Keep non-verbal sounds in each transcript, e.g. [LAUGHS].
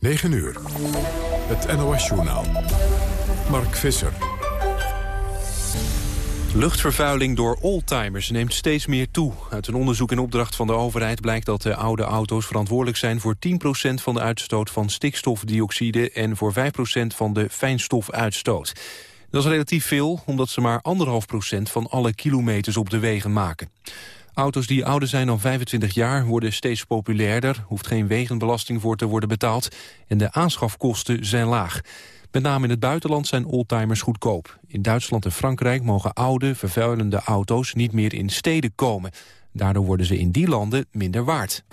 9 uur. Het NOS-journaal. Mark Visser. Luchtvervuiling door oldtimers neemt steeds meer toe. Uit een onderzoek in opdracht van de overheid blijkt dat de oude auto's verantwoordelijk zijn voor 10% van de uitstoot van stikstofdioxide en voor 5% van de fijnstofuitstoot. Dat is relatief veel, omdat ze maar 1,5% van alle kilometers op de wegen maken. Auto's die ouder zijn dan 25 jaar worden steeds populairder... hoeft geen wegenbelasting voor te worden betaald... en de aanschafkosten zijn laag. Met name in het buitenland zijn oldtimers goedkoop. In Duitsland en Frankrijk mogen oude, vervuilende auto's niet meer in steden komen. Daardoor worden ze in die landen minder waard.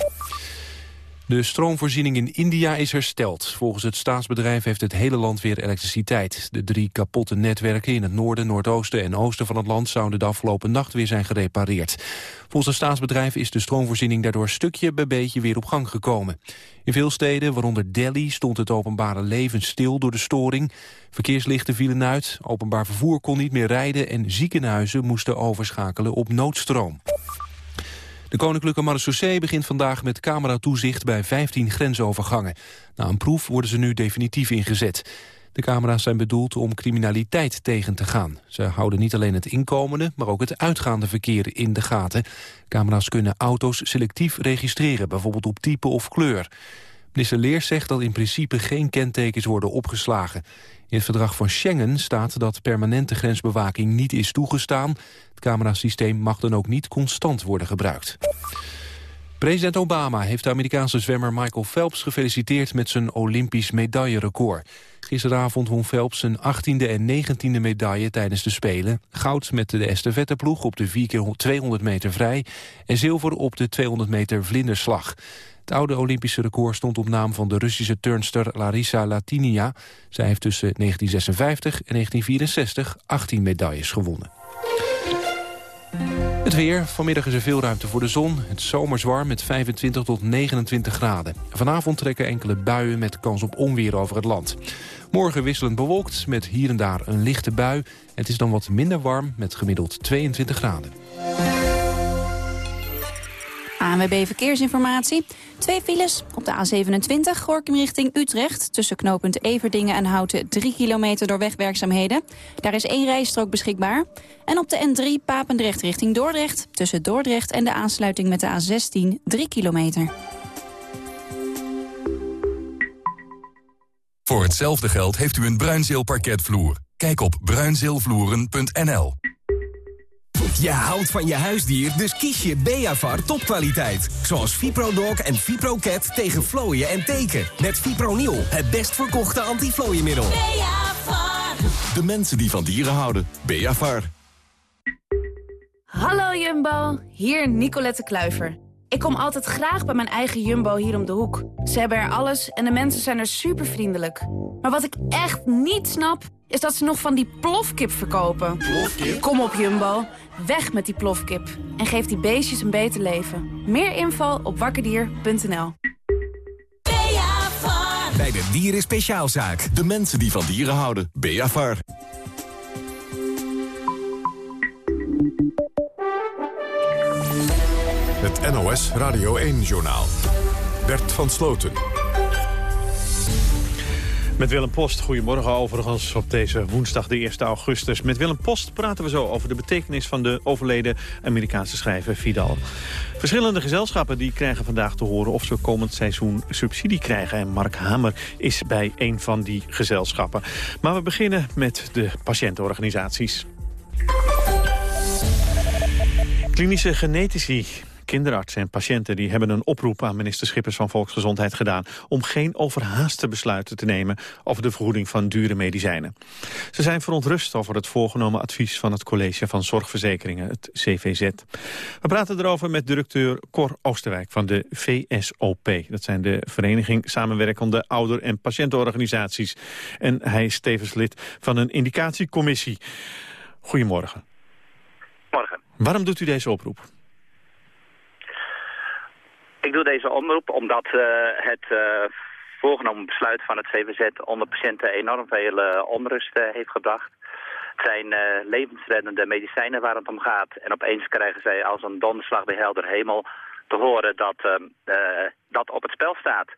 De stroomvoorziening in India is hersteld. Volgens het staatsbedrijf heeft het hele land weer elektriciteit. De drie kapotte netwerken in het noorden, noordoosten en oosten van het land... zouden de afgelopen nacht weer zijn gerepareerd. Volgens het staatsbedrijf is de stroomvoorziening daardoor stukje bij beetje weer op gang gekomen. In veel steden, waaronder Delhi, stond het openbare leven stil door de storing. Verkeerslichten vielen uit, openbaar vervoer kon niet meer rijden... en ziekenhuizen moesten overschakelen op noodstroom. De Koninklijke Marechaussee begint vandaag met cameratoezicht bij 15 grensovergangen. Na een proef worden ze nu definitief ingezet. De camera's zijn bedoeld om criminaliteit tegen te gaan. Ze houden niet alleen het inkomende, maar ook het uitgaande verkeer in de gaten. Camera's kunnen auto's selectief registreren, bijvoorbeeld op type of kleur. Minister Leers zegt dat in principe geen kentekens worden opgeslagen. In het verdrag van Schengen staat dat permanente grensbewaking niet is toegestaan. Het camerasysteem mag dan ook niet constant worden gebruikt. President Obama heeft de Amerikaanse zwemmer Michael Phelps gefeliciteerd met zijn Olympisch medaillerecord. Gisteravond won Phelps zijn 18e en 19e medaille tijdens de Spelen. Goud met de estafetteploeg op de 4 keer 200 meter vrij en zilver op de 200 meter vlinderslag. Het oude Olympische record stond op naam van de Russische turnster Larissa Latinia. Zij heeft tussen 1956 en 1964 18 medailles gewonnen. Het weer. Vanmiddag is er veel ruimte voor de zon. Het zomers warm met 25 tot 29 graden. Vanavond trekken enkele buien met kans op onweer over het land. Morgen wisselend bewolkt met hier en daar een lichte bui. Het is dan wat minder warm met gemiddeld 22 graden. ANWB Verkeersinformatie. Twee files op de A27, Gorkum richting Utrecht... tussen knooppunt Everdingen en Houten 3 kilometer door wegwerkzaamheden. Daar is één rijstrook beschikbaar. En op de N3 Papendrecht richting Dordrecht... tussen Dordrecht en de aansluiting met de A16 3 kilometer. Voor hetzelfde geld heeft u een Bruinzeel Kijk op bruinzeelvloeren.nl. Je houdt van je huisdier, dus kies je Beavar topkwaliteit. Zoals ViproDog en ViproCat tegen vlooien en teken. Met Fipronil, het best verkochte antiflooiemiddel. Beavar. De mensen die van dieren houden. Beavar. Hallo Jumbo, hier Nicolette Kluiver. Ik kom altijd graag bij mijn eigen Jumbo hier om de hoek. Ze hebben er alles en de mensen zijn er super vriendelijk. Maar wat ik echt niet snap, is dat ze nog van die plofkip verkopen. Plofkip? Kom op Jumbo, weg met die plofkip. En geef die beestjes een beter leven. Meer info op wakkerdier.nl Bij de Dieren Speciaalzaak. De mensen die van dieren houden. Beavar. Het NOS Radio 1-journaal. Bert van Sloten. Met Willem Post, goedemorgen overigens op deze woensdag de 1 augustus. Met Willem Post praten we zo over de betekenis van de overleden Amerikaanse schrijver Vidal. Verschillende gezelschappen die krijgen vandaag te horen of ze komend seizoen subsidie krijgen. En Mark Hamer is bij een van die gezelschappen. Maar we beginnen met de patiëntenorganisaties. Klinische genetici kinderartsen en patiënten die hebben een oproep aan minister Schippers van Volksgezondheid gedaan om geen overhaaste besluiten te nemen over de vergoeding van dure medicijnen. Ze zijn verontrust over het voorgenomen advies van het College van Zorgverzekeringen, het CVZ. We praten erover met directeur Cor Oosterwijk van de VSOP. Dat zijn de Vereniging Samenwerkende Ouder- en Patiëntenorganisaties. En hij is tevens lid van een indicatiecommissie. Goedemorgen. Morgen. Waarom doet u deze oproep? Ik doe deze omroep omdat uh, het uh, voorgenomen besluit van het CVZ onder patiënten enorm veel uh, onrust heeft gebracht. Het zijn levensreddende medicijnen waar het om gaat. En opeens krijgen zij als een donderslag bij helder hemel te horen dat dat op het spel staat.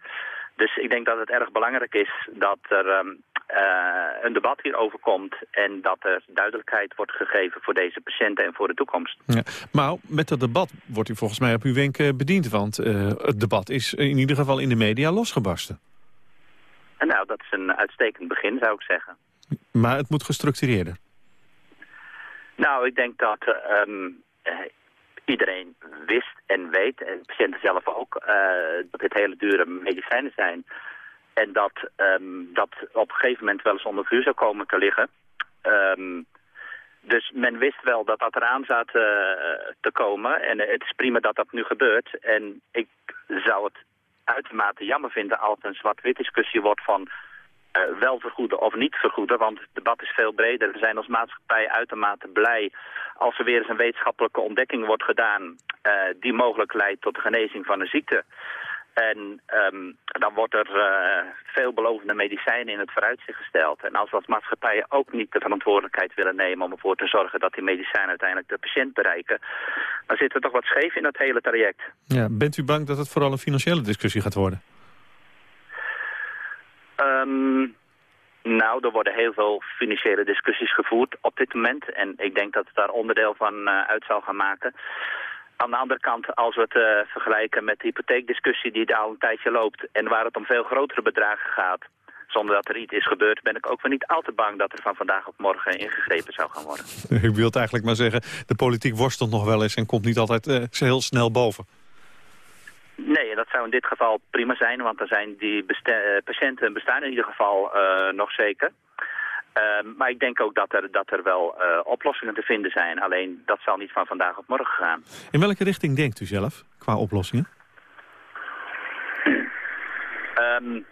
Dus ik denk dat het erg belangrijk is dat er um, een debat hierover komt... en dat er duidelijkheid wordt gegeven voor deze patiënten en voor de toekomst. Ja, maar met dat debat wordt u volgens mij op uw wenk bediend... want uh, het debat is in ieder geval in de media losgebarsten. En nou, dat is een uitstekend begin, zou ik zeggen. Maar het moet gestructureerder. Nou, ik denk dat um, iedereen wist en weet, en patiënten zelf ook, uh, dat dit hele dure medicijnen zijn. En dat um, dat op een gegeven moment wel eens onder vuur zou komen te liggen. Um, dus men wist wel dat dat eraan zat uh, te komen. En het is prima dat dat nu gebeurt. En ik zou het uitermate jammer vinden als een zwart-wit discussie wordt van uh, wel vergoeden of niet vergoeden. Want het debat is veel breder. We zijn als maatschappij uitermate blij als er weer eens een wetenschappelijke ontdekking wordt gedaan... Uh, die mogelijk leidt tot de genezing van een ziekte. En um, dan wordt er uh, veelbelovende medicijnen in het vooruitzicht gesteld. En als we als maatschappij ook niet de verantwoordelijkheid willen nemen... om ervoor te zorgen dat die medicijnen uiteindelijk de patiënt bereiken... dan zit er toch wat scheef in dat hele traject. Ja, bent u bang dat het vooral een financiële discussie gaat worden? Um, nou, er worden heel veel financiële discussies gevoerd op dit moment. En ik denk dat het daar onderdeel van uh, uit zal gaan maken. Aan de andere kant, als we het uh, vergelijken met de hypotheekdiscussie die al een tijdje loopt... en waar het om veel grotere bedragen gaat, zonder dat er iets is gebeurd... ben ik ook wel niet al te bang dat er van vandaag op morgen ingegrepen zou gaan worden. [LAUGHS] U wilt eigenlijk maar zeggen, de politiek worstelt nog wel eens... en komt niet altijd uh, heel snel boven. Nee, dat zou in dit geval prima zijn, want dan zijn die patiënten bestaan in ieder geval uh, nog zeker. Uh, maar ik denk ook dat er, dat er wel uh, oplossingen te vinden zijn. Alleen dat zal niet van vandaag op morgen gaan. In welke richting denkt u zelf qua oplossingen? Um,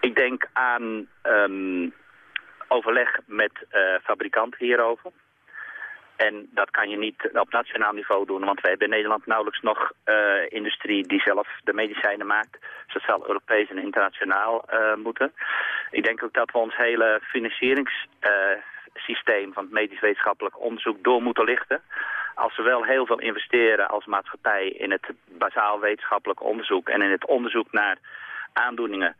ik denk aan um, overleg met fabrikanten hierover. En dat kan je niet op nationaal niveau doen, want wij hebben in Nederland nauwelijks nog uh, industrie die zelf de medicijnen maakt. Dus dat zal Europees en internationaal uh, moeten. Ik denk ook dat we ons hele financieringssysteem uh, van het medisch wetenschappelijk onderzoek door moeten lichten. Als we wel heel veel investeren als maatschappij in het bazaal wetenschappelijk onderzoek en in het onderzoek naar aandoeningen...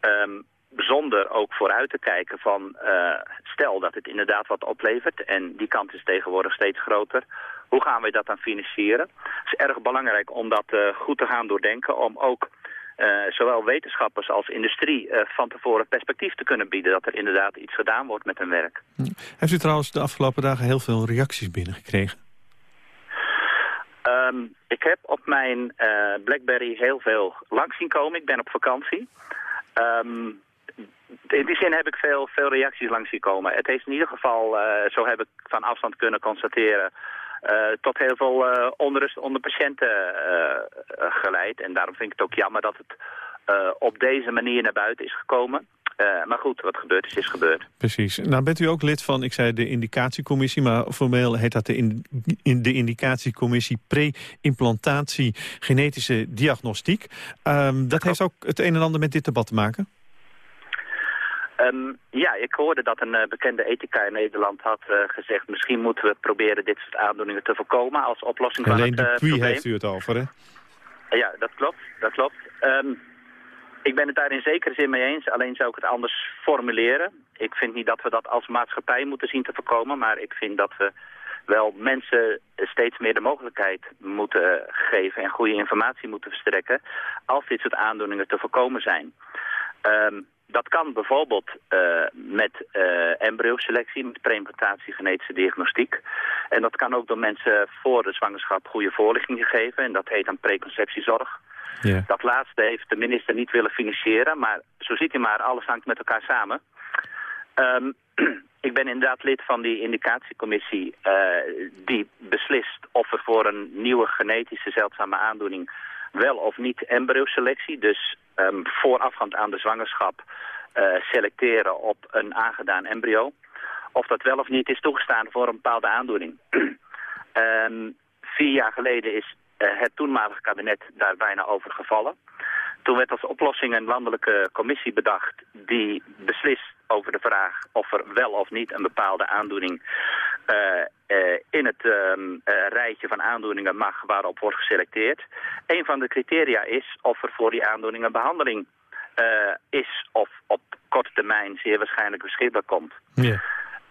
Um, zonder ook vooruit te kijken van uh, stel dat het inderdaad wat oplevert en die kant is tegenwoordig steeds groter. Hoe gaan we dat dan financieren? Het is erg belangrijk om dat uh, goed te gaan doordenken om ook uh, zowel wetenschappers als industrie van tevoren perspectief te kunnen bieden dat er inderdaad iets gedaan wordt met hun werk. Heeft u trouwens de afgelopen dagen heel veel reacties binnengekregen? Um, ik heb op mijn Blackberry heel veel langs zien komen. Ik ben op vakantie. Um, in die zin heb ik veel, veel reacties langs zien komen. Het heeft in ieder geval, uh, zo heb ik van afstand kunnen constateren... Uh, tot heel veel uh, onrust onder patiënten geleid. En daarom vind ik het ook jammer dat het op deze manier naar buiten is gekomen. maar goed, wat gebeurd is, is gebeurd. Precies. Nou bent u ook lid van, ik zei de indicatiecommissie... maar formeel heet dat de, in, in de indicatiecommissie pre-implantatie genetische diagnostiek. Um, dat heeft ook het een en ander met dit debat te maken? Um, ja, ik hoorde dat een uh, bekende ethica in Nederland had uh, gezegd... misschien moeten we proberen dit soort aandoeningen te voorkomen als oplossing Alleen van het uh, probleem. heeft u het over, hè? Ja, dat klopt. Dat klopt. Um, ik ben het daar in zekere zin mee eens, alleen zou ik het anders formuleren. Ik vind niet dat we dat als maatschappij moeten zien te voorkomen... maar ik vind dat we wel mensen steeds meer de mogelijkheid moeten geven... en goede informatie moeten verstrekken als dit soort aandoeningen te voorkomen zijn. Um, dat kan bijvoorbeeld uh, met uh, embryoselectie, met preimplantatie genetische diagnostiek. En dat kan ook door mensen voor de zwangerschap goede voorlichting geven. En dat heet dan preconceptiezorg. Dat laatste heeft de minister niet willen financieren. Maar zo ziet u maar, alles hangt met elkaar samen. Um, [CLEARS THROAT] ik ben inderdaad lid van die indicatiecommissie uh, die beslist of er voor een nieuwe genetische zeldzame aandoening wel of niet embryoselectie, dus um, voorafgaand aan de zwangerschap uh, selecteren op een aangedaan embryo. Of dat wel of niet is toegestaan voor een bepaalde aandoening. um, [CLEARS THROAT] vier jaar geleden is uh, het toenmalige kabinet daar bijna over gevallen. Toen werd als oplossing een landelijke commissie bedacht die beslist over de vraag of er wel of niet een bepaalde aandoening uh, uh, in het uh, rijtje van aandoeningen mag waarop wordt geselecteerd. Een van de criteria is of er voor die aandoening een behandeling is of op korte termijn zeer waarschijnlijk beschikbaar komt. Ja.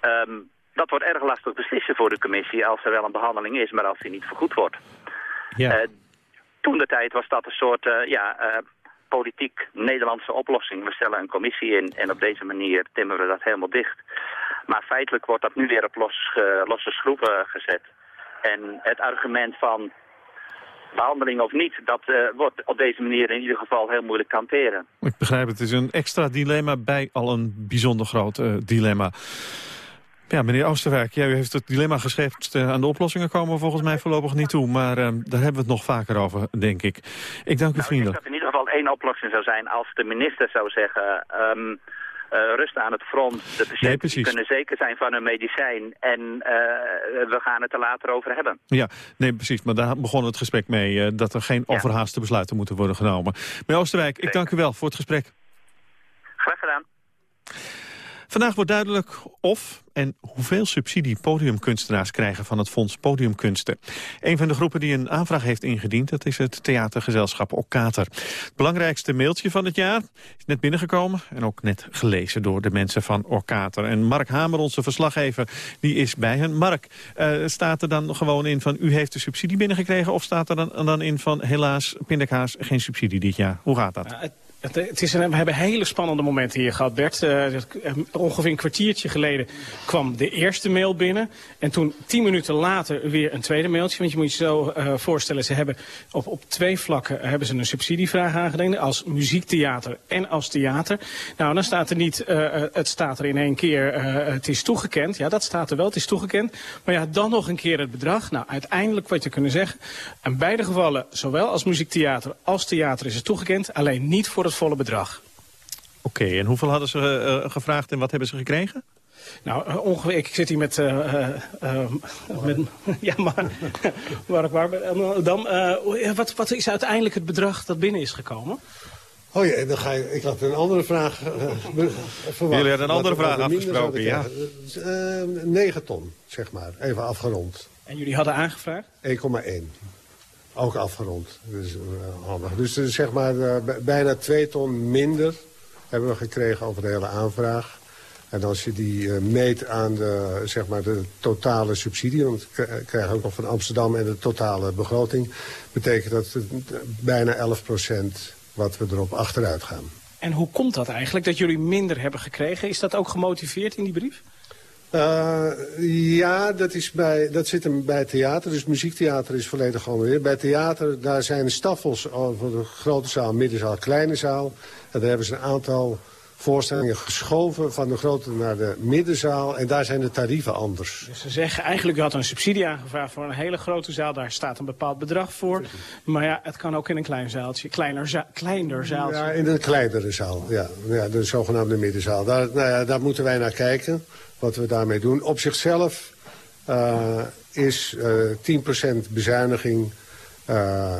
Um, dat wordt erg lastig beslissen voor de commissie als er wel een behandeling is, maar als die niet vergoed wordt. Ja. toen de tijd was dat een soort ja, politiek Nederlandse oplossing. We stellen een commissie in en op deze manier timmeren we dat helemaal dicht. Maar feitelijk wordt dat nu weer op uh, losse schroeven gezet. En het argument van behandeling of niet, dat uh, wordt op deze manier in ieder geval heel moeilijk te hanteren. Ik begrijp het, is een extra dilemma bij al een bijzonder groot uh, dilemma. Ja, meneer Oosterwijk, jij heeft het dilemma geschetst. aan de oplossingen komen we volgens mij voorlopig niet toe. Maar daar hebben we het nog vaker over, denk ik. Ik dank u nou, vriendelijk. Ik dat in ieder geval één oplossing zou zijn als de minister zou zeggen... Um, uh, rust aan het front. De patiënten nee, kunnen zeker zijn van hun medicijn. En uh, we gaan het er later over hebben. Ja, nee, precies. Maar daar begon het gesprek mee. Dat er geen ja. overhaaste besluiten moeten worden genomen. Meneer Oosterwijk, zeker. ik dank u wel voor het gesprek. Graag gedaan. Vandaag wordt duidelijk of en hoeveel subsidie podiumkunstenaars krijgen van het Fonds Podiumkunsten. Een van de groepen die een aanvraag heeft ingediend, dat is het theatergezelschap Okkater. Het belangrijkste mailtje van het jaar is net binnengekomen en ook net gelezen door de mensen van Okkater. En Mark Hamer, onze verslaggever, die is bij hen. Mark, uh, staat er dan gewoon in van u heeft de subsidie binnengekregen of staat er dan, dan in van helaas pindakaas geen subsidie dit jaar? Hoe gaat dat? We hebben hele spannende momenten hier gehad, Bert. Uh, ongeveer een kwartiertje geleden kwam de eerste mail binnen. En toen tien minuten later weer een tweede mailtje. Want je moet je zo uh, voorstellen, ze hebben op, op twee vlakken hebben ze een subsidievraag aangediend. Als muziektheater en als theater. Nou, dan staat er niet, het staat er in één keer, het is toegekend. Ja, dat staat er wel, het is toegekend. Maar ja, dan nog een keer het bedrag. Nou, uiteindelijk wat je kunnen zeggen. In beide gevallen, zowel als muziektheater als theater is het toegekend. Alleen niet voor het volle bedrag. Oké, okay, en hoeveel hadden ze uh, gevraagd en wat hebben ze gekregen? Nou, uh, ongeveer, ik zit hier met... Uh, met [LAUGHS] ja, maar... [LAUGHS] Mark Warber. Dan, wat, wat is uiteindelijk het bedrag dat binnen is gekomen? Oh ja, dan ga je, ik had een andere vraag verwacht. Jullie hadden een andere vraag afgesproken, ja. 9 ton, zeg maar, even afgerond. En jullie hadden aangevraagd? 1,1. Ook afgerond. Dus, uh, handig. dus uh, zeg maar uh, bijna twee ton minder hebben we gekregen over de hele aanvraag. En als je die meet aan de, zeg maar de totale subsidie... want we krijgen ook nog van Amsterdam en de totale begroting... betekent dat bijna 11 procent wat we erop achteruit gaan. En hoe komt dat eigenlijk, dat jullie minder hebben gekregen? Is dat ook gemotiveerd in die brief? Uh, ja, dat, is bij, dat zit hem bij theater. Dus muziektheater is volledig gewoon weer. Bij theater, daar zijn staffels over de grote zaal, middenzaal, kleine zaal. En daar hebben ze een aantal voorstellingen geschoven van de grote naar de middenzaal. En daar zijn de tarieven anders. Dus ze zeggen eigenlijk, u had een subsidie aangevraagd voor een hele grote zaal. Daar staat een bepaald bedrag voor. Maar ja, het kan ook in een klein zaaltje, kleiner, za kleiner zaaltje. Ja, in een kleinere zaal, ja. ja de zogenaamde middenzaal. Daar, nou ja, daar moeten wij naar kijken wat we daarmee doen. Op zichzelf uh, is uh, 10% bezuiniging, uh,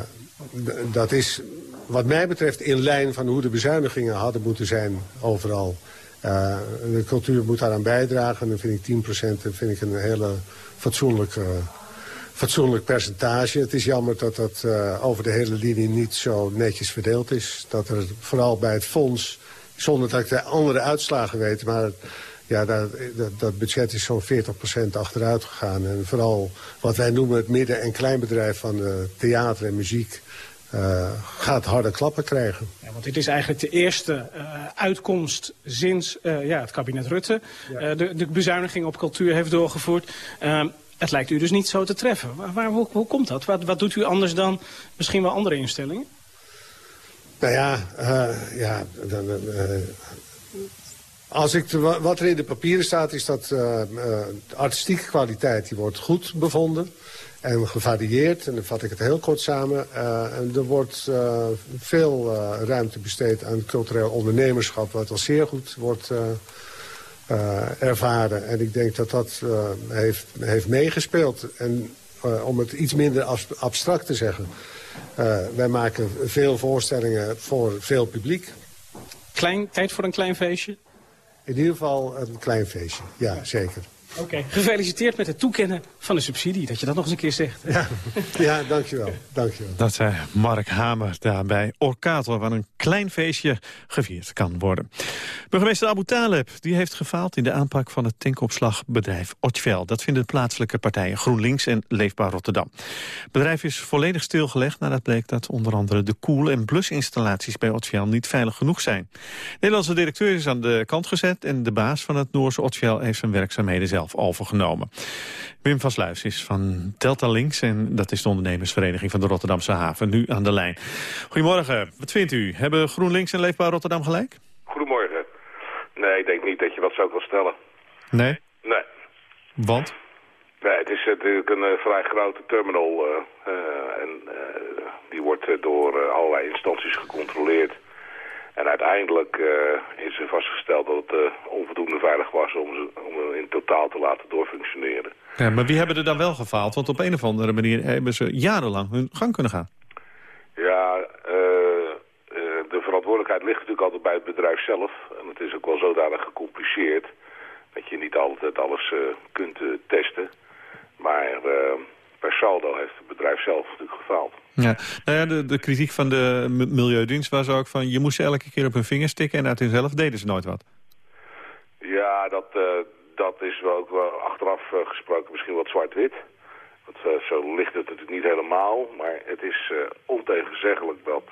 dat is wat mij betreft in lijn van hoe de bezuinigingen hadden moeten zijn overal. Uh, de cultuur moet daaraan bijdragen. En dan vind ik 10% vind ik een hele fatsoenlijk, uh, fatsoenlijk percentage. Het is jammer dat dat uh, over de hele linie niet zo netjes verdeeld is. Dat er vooral bij het fonds, zonder dat ik de andere uitslagen weet... maar ja, dat, dat, dat budget is zo'n 40% achteruit gegaan. En vooral wat wij noemen het midden- en kleinbedrijf van uh, theater en muziek... Uh, gaat harde klappen krijgen. Ja, want dit is eigenlijk de eerste uh, uitkomst sinds uh, ja, het kabinet Rutte... Ja. de, de bezuiniging op cultuur heeft doorgevoerd. Ehm, het lijkt u dus niet zo te treffen. Waar, waar hoe, hoe, komt dat? Wat, wat doet u anders dan misschien wel andere instellingen? Nou ja, ja dan, als ik wat er in de papieren staat is dat de artistieke kwaliteit die wordt goed bevonden en gevarieerd. En dan vat ik het heel kort samen. Uh, en er wordt veel ruimte besteed aan cultureel ondernemerschap... wat al zeer goed wordt ervaren. En ik denk dat dat heeft, heeft meegespeeld. En om het iets minder abstract te zeggen... wij maken veel voorstellingen voor veel publiek. Klein, tijd voor een klein feestje? In ieder geval een klein feestje, ja, zeker. Oké, gefeliciteerd met het toekennen van de subsidie. Dat je dat nog eens een keer zegt. Ja, ja dankjewel. dankjewel. Dat zei Mark Hamer daar bij Orkator... waar een klein feestje gevierd kan worden. Burgemeester Abu Taleb die heeft gefaald in de aanpak van het tankopslagbedrijf Otjvel. Dat vinden de plaatselijke partijen GroenLinks en Leefbaar Rotterdam. Het bedrijf is volledig stilgelegd nadat bleek dat onder andere de koel- en blusinstallaties bij Otjvel niet veilig genoeg zijn. De Nederlandse directeur is aan de kant gezet en de baas van het Noorse Otjvel heeft zijn werkzaamheden zelf overgenomen. Wim van Sluis is van Delta Links en dat is de ondernemersvereniging van de Rotterdamse haven, nu aan de lijn. Goedemorgen, wat vindt u? Hebben GroenLinks en Leefbaar Rotterdam gelijk? Goedemorgen. Nee, ik denk niet dat je wat zo kan stellen. Nee? Nee. Want? Nee, het is natuurlijk een uh, vrij grote terminal uh, uh, en die wordt door allerlei instanties gecontroleerd. En uiteindelijk uh, is er vastgesteld dat het uh, onvoldoende veilig was om ze om in totaal te laten doorfunctioneren. Ja, maar wie hebben er dan wel gefaald? Want op een of andere manier hebben ze jarenlang hun gang kunnen gaan. Ja, uh, de verantwoordelijkheid ligt natuurlijk altijd bij het bedrijf zelf. En het is ook wel zodanig gecompliceerd dat je niet altijd alles kunt testen. Maar per saldo heeft het bedrijf zelf natuurlijk gefaald. Ja, nou ja, de, de kritiek van de Milieudienst was ook van... je moest ze elke keer op hun vingers stikken en uit hunzelf deden ze nooit wat. Ja, dat, uh, dat is wel ook wel achteraf uh, gesproken misschien wat zwart-wit. Want uh, zo ligt het natuurlijk niet helemaal. Maar het is ontegenzeggelijk dat,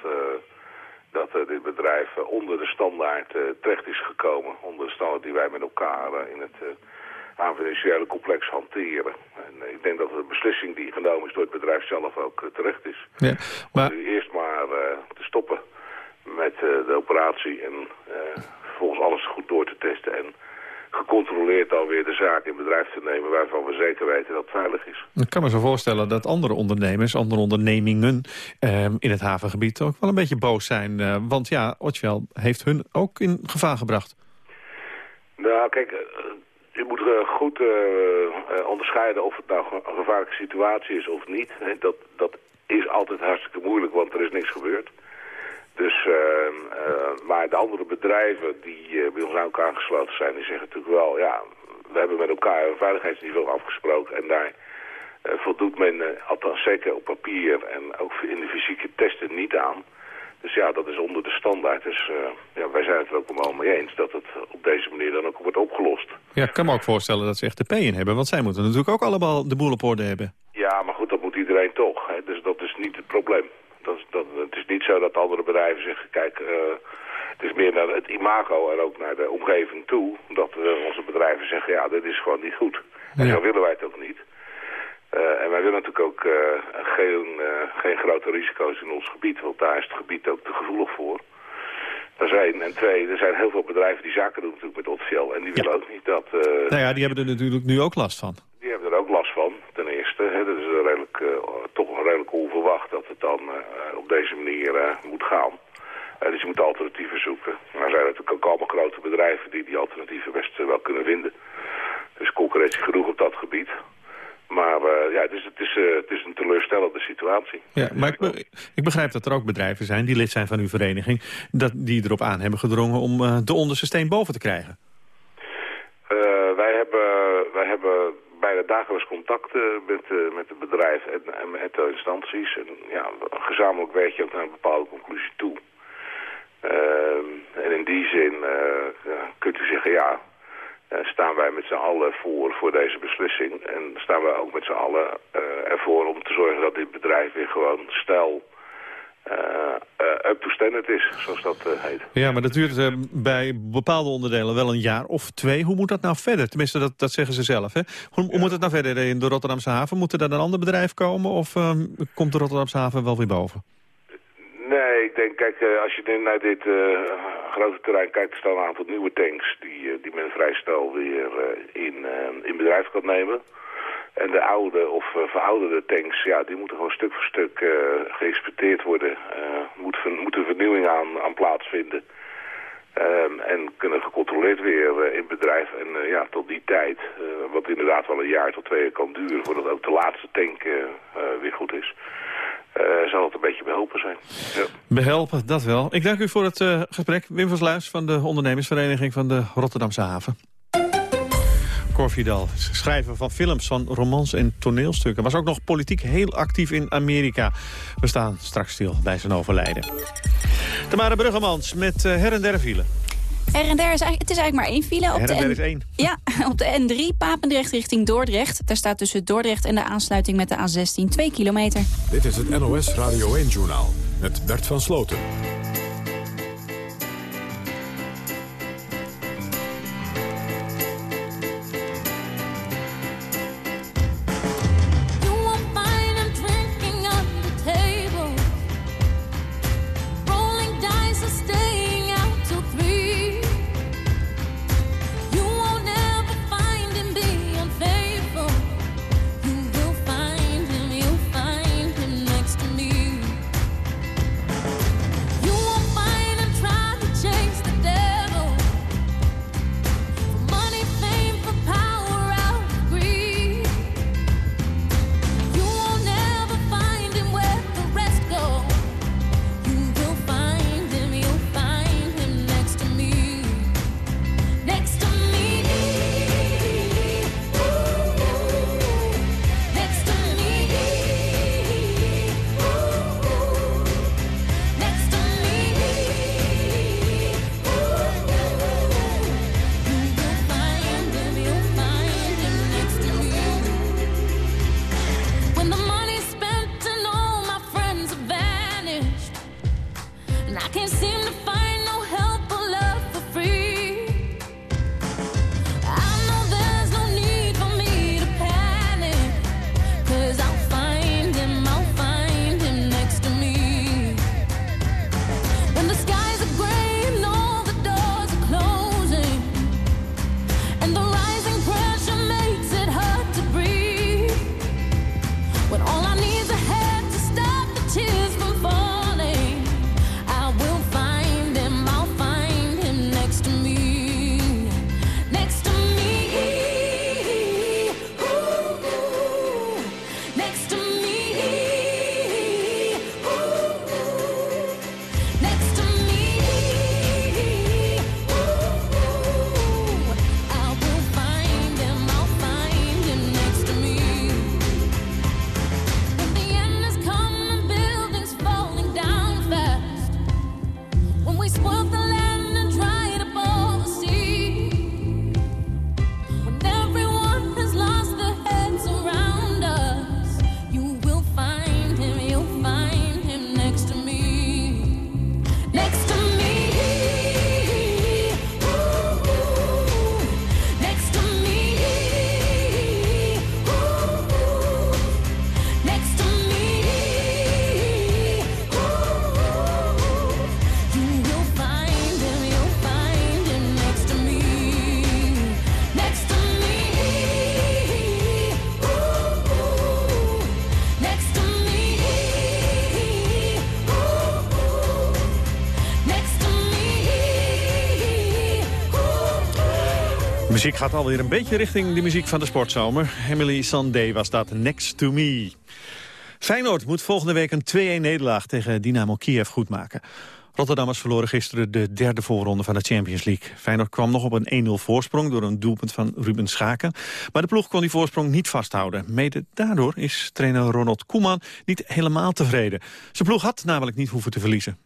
dat dit bedrijf onder de standaard terecht is gekomen. Onder de standaard die wij met elkaar in het financiële complex hanteren. En ik denk dat de beslissing die genomen is door het bedrijf zelf ook uh, terecht is. Ja, maar... Om nu eerst maar uh, te stoppen met uh, de operatie en vervolgens alles goed door te testen en gecontroleerd alweer de zaak in bedrijf te nemen waarvan we zeker weten dat het veilig is. Ik kan me zo voorstellen dat andere ondernemers, andere ondernemingen in het havengebied ook wel een beetje boos zijn. want ja, Otjel heeft hun ook in gevaar gebracht. Nou, kijk, je moet uh, goed uh, uh, onderscheiden of het nou een gevaarlijke situatie is of niet. Dat, dat is altijd hartstikke moeilijk, want er is niks gebeurd. Dus, maar de andere bedrijven die bij ons aan elkaar aangesloten zijn, die zeggen natuurlijk wel, ja, we hebben met elkaar een veiligheidsniveau afgesproken en daar voldoet men, althans zeker op papier en ook in de fysieke testen niet aan. Dus ja, dat is onder de standaard. Dus uh, ja, wij zijn het er ook allemaal mee eens dat het op deze manier dan ook wordt opgelost. Ja, ik kan me ook voorstellen dat ze echt de P in hebben. Want zij moeten natuurlijk ook allemaal de boel op orde hebben. Ja, maar goed, dat moet iedereen toch. Hè. Dus dat is niet het probleem. Dat, dat, het is niet zo dat andere bedrijven zeggen, kijk, uh, het is meer naar het imago en ook naar de omgeving toe. Dat uh, onze bedrijven zeggen, ja, dit is gewoon niet goed. En ja. zo willen wij het ook niet. Uh, en wij willen natuurlijk ook uh, geen, uh, geen grote risico's in ons gebied, want daar is het gebied ook te gevoelig voor. Dat is één. En twee, er zijn heel veel bedrijven die zaken doen natuurlijk met Otshell. En die willen ook niet dat... nou ja, die hebben er natuurlijk nu ook last van. Die hebben er ook last van, ten eerste. Hè, dat is redelijk, toch redelijk onverwacht dat het dan op deze manier moet gaan. dus je moet alternatieven zoeken. Maar er zijn natuurlijk ook allemaal grote bedrijven die die alternatieven best wel kunnen vinden. Dus concurrentie genoeg op dat gebied. Maar uh, ja, het is, het, is, uh, het is een teleurstellende situatie. Ja, maar ik, be ik, begrijp dat er ook bedrijven zijn die lid zijn van uw vereniging... Dat die erop aan hebben gedrongen om uh, de onderste steen boven te krijgen. wij, hebben, wij hebben bijna dagelijks contact met, met het bedrijf en, en met de instanties. En ja, gezamenlijk werk je ook naar een bepaalde conclusie toe. Ehm, en in die zin kunt u zeggen, ja, staan wij met z'n allen voor, voor deze beslissing. En staan wij ook met z'n allen uh, ervoor om te zorgen dat dit bedrijf weer gewoon stijl uh, uh, up to standard is, zoals dat heet. Ja, maar dat duurt bij bepaalde onderdelen wel een jaar of twee. Hoe moet dat nou verder? Tenminste, dat, dat zeggen ze zelf. Hè? Hoe, hoe moet het nou verder in de Rotterdamse haven? Moet er dan een ander bedrijf komen of ehm, komt de Rotterdamse haven wel weer boven? Ik denk, kijk, als je naar dit grote terrein kijkt, er staan een aantal nieuwe tanks die, die men vrij snel weer in, in bedrijf kan nemen. En de oude of verouderde tanks, ja, die moeten gewoon stuk voor stuk geëxporteerd worden. Moet, moet een vernieuwing aan, aan plaatsvinden. Um, en kunnen gecontroleerd weer in bedrijf. En ja, tot die tijd, wat inderdaad wel een jaar tot twee jaar kan duren... voordat ook de laatste tank weer goed is. Zal het een beetje behelpen zijn. Ja. Behelpen, dat wel. Ik dank u voor het gesprek. Wim van Sluis van de ondernemersvereniging van de Rotterdamse haven. Cor Vidal, schrijver van films, van romans en toneelstukken. Was ook nog politiek heel actief in Amerika. We staan straks stil bij zijn overlijden. Tamara Bruggemans met uh, her en der file. Er en der is eigenlijk, het is eigenlijk maar één file. Op de N... is één. Ja, [LAUGHS] op de N3 Papendrecht richting Dordrecht. Daar staat tussen Dordrecht en de aansluiting met de A16 2 kilometer. Dit is het NOS Radio 1-journaal met Bert van Sloten. Muziek gaat alweer een beetje richting de muziek van de sportzomer. Emily Sandé was dat, Next to Me. Feyenoord moet volgende week een 2-1-nederlaag tegen Dynamo Kiev goedmaken. Rotterdammers verloren gisteren de derde voorronde van de Champions League. Feyenoord kwam nog op een 1-0 voorsprong door een doelpunt van Ruben Schaken. Maar de ploeg kon die voorsprong niet vasthouden. Mede daardoor is trainer Ronald Koeman niet helemaal tevreden. Zijn ploeg had namelijk niet hoeven te verliezen.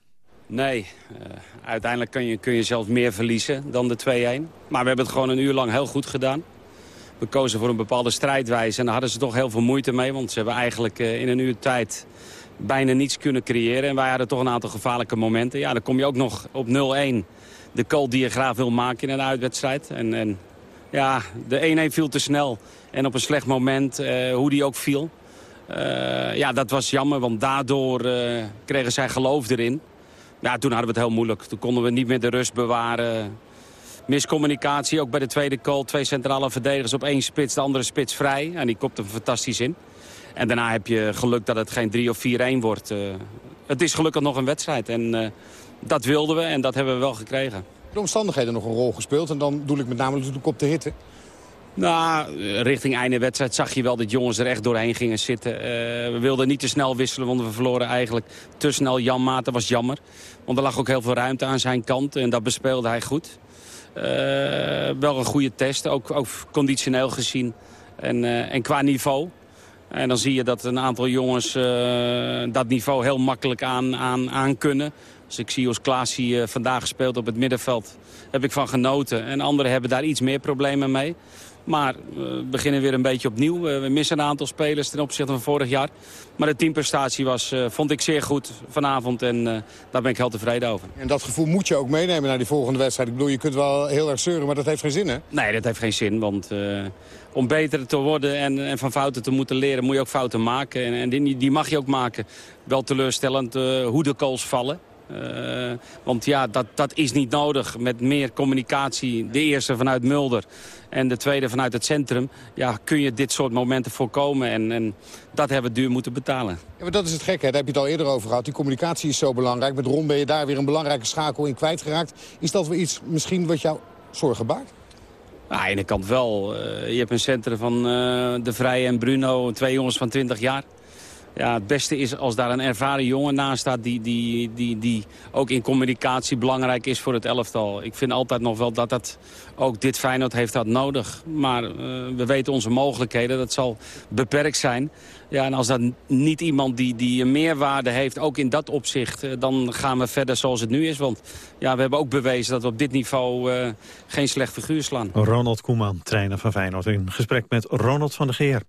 Nee, uh, uiteindelijk kun je, kun je zelfs meer verliezen dan de 2-1. Maar we hebben het gewoon een uur lang heel goed gedaan. We kozen voor een bepaalde strijdwijze en daar hadden ze toch heel veel moeite mee. Want ze hebben eigenlijk uh, in een uur tijd bijna niets kunnen creëren. En wij hadden toch een aantal gevaarlijke momenten. Ja, dan kom je ook nog op 0-1 de call die je graag wil maken in een uitwedstrijd. En, en ja, de 1-1 viel te snel. En op een slecht moment, uh, hoe die ook viel. ja, dat was jammer, want daardoor kregen zij geloof erin. Ja, toen hadden we het heel moeilijk. Toen konden we niet meer de rust bewaren. Miscommunicatie, ook bij de tweede call. Twee centrale verdedigers op één spits, de andere spits vrij. En die kopte fantastisch in. En daarna heb je geluk dat het geen 3 of 4-1 wordt. Uh, het is gelukkig nog een wedstrijd. En uh, dat wilden we en dat hebben we wel gekregen. De omstandigheden nog een rol gespeeld. En dan doe ik met name natuurlijk op de hitte. Nou, richting einde wedstrijd zag je wel dat jongens er echt doorheen gingen zitten. Uh, we wilden niet te snel wisselen, want we verloren eigenlijk te snel Jan Maat. Dat was jammer. Want er lag ook heel veel ruimte aan zijn kant en dat bespeelde hij goed. Uh, wel een goede test, ook, ook conditioneel gezien en, en qua niveau. En dan zie je dat een aantal jongens dat niveau heel makkelijk aan, aan, kunnen. Dus ik zie Os Klaasie vandaag gespeeld op het middenveld. heb ik van genoten. En anderen hebben daar iets meer problemen mee. Maar we beginnen weer een beetje opnieuw. We missen een aantal spelers ten opzichte van vorig jaar. Maar de teamprestatie was, uh, vond ik zeer goed vanavond. En uh, daar ben ik heel tevreden over. En dat gevoel moet je ook meenemen naar die volgende wedstrijd. Ik bedoel, je kunt wel heel erg zeuren, maar dat heeft geen zin, hè? Nee, dat heeft geen zin. Want uh, om beter te worden en, en, van fouten te moeten leren... moet je ook fouten maken. En, en die, die, mag je ook maken. Wel teleurstellend hoe de calls vallen. Uh, want ja, dat, dat is niet nodig. Met meer communicatie, de eerste vanuit Mulder en de tweede vanuit het centrum... Ja, kun je dit soort momenten voorkomen. En, en dat hebben we duur moeten betalen. Ja, maar dat is het gekke, daar heb je het al eerder over gehad. Die communicatie is zo belangrijk. Met Ron ben je daar weer een belangrijke schakel in kwijtgeraakt. Is dat weer iets misschien wat jou zorgen baart? aan de ene kant wel. Uh, je hebt een centrum van uh, De Vrij en Bruno, twee jongens van 20 jaar ja, het beste is als daar een ervaren jongen naast staat... Die, die, die, die ook in communicatie belangrijk is voor het elftal. Ik vind altijd nog wel dat dat ook dit Feyenoord heeft dat nodig. Maar uh, we weten onze mogelijkheden, dat zal beperkt zijn. Ja, en als dat niet iemand die, die meerwaarde heeft, ook in dat opzicht... Uh, dan gaan we verder zoals het nu is. Want ja, we hebben ook bewezen dat we op dit niveau uh, geen slecht figuur slaan. Ronald Koeman, trainer van Feyenoord, in gesprek met Ronald van der Geer.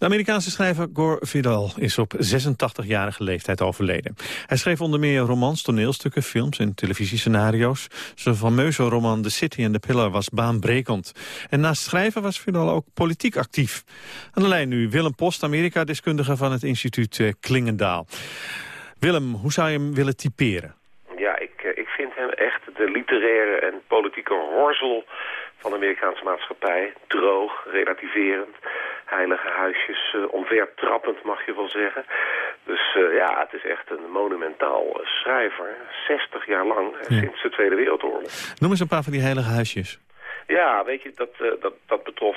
De Amerikaanse schrijver Gore Vidal is op 86-jarige leeftijd overleden. Hij schreef onder meer romans, toneelstukken, films en televisiescenario's. Zijn fameuze roman The City and the Pillar was baanbrekend. En naast schrijven was Vidal ook politiek actief. Aan de lijn nu Willem Post, Amerika-deskundige van het instituut eh, Klingendaal. Willem, hoe zou je hem willen typeren? Ja, ik, eh, ik vind hem echt de literaire en politieke horzel van de Amerikaanse maatschappij. Droog, relativerend heilige huisjes uh, omvertrappend, mag je wel zeggen. Dus uh, ja, het is echt een monumentaal uh, schrijver. 60 jaar lang, ja. sinds de Tweede Wereldoorlog. Noem eens een paar van die heilige huisjes. Ja, weet je, dat, dat, dat betrof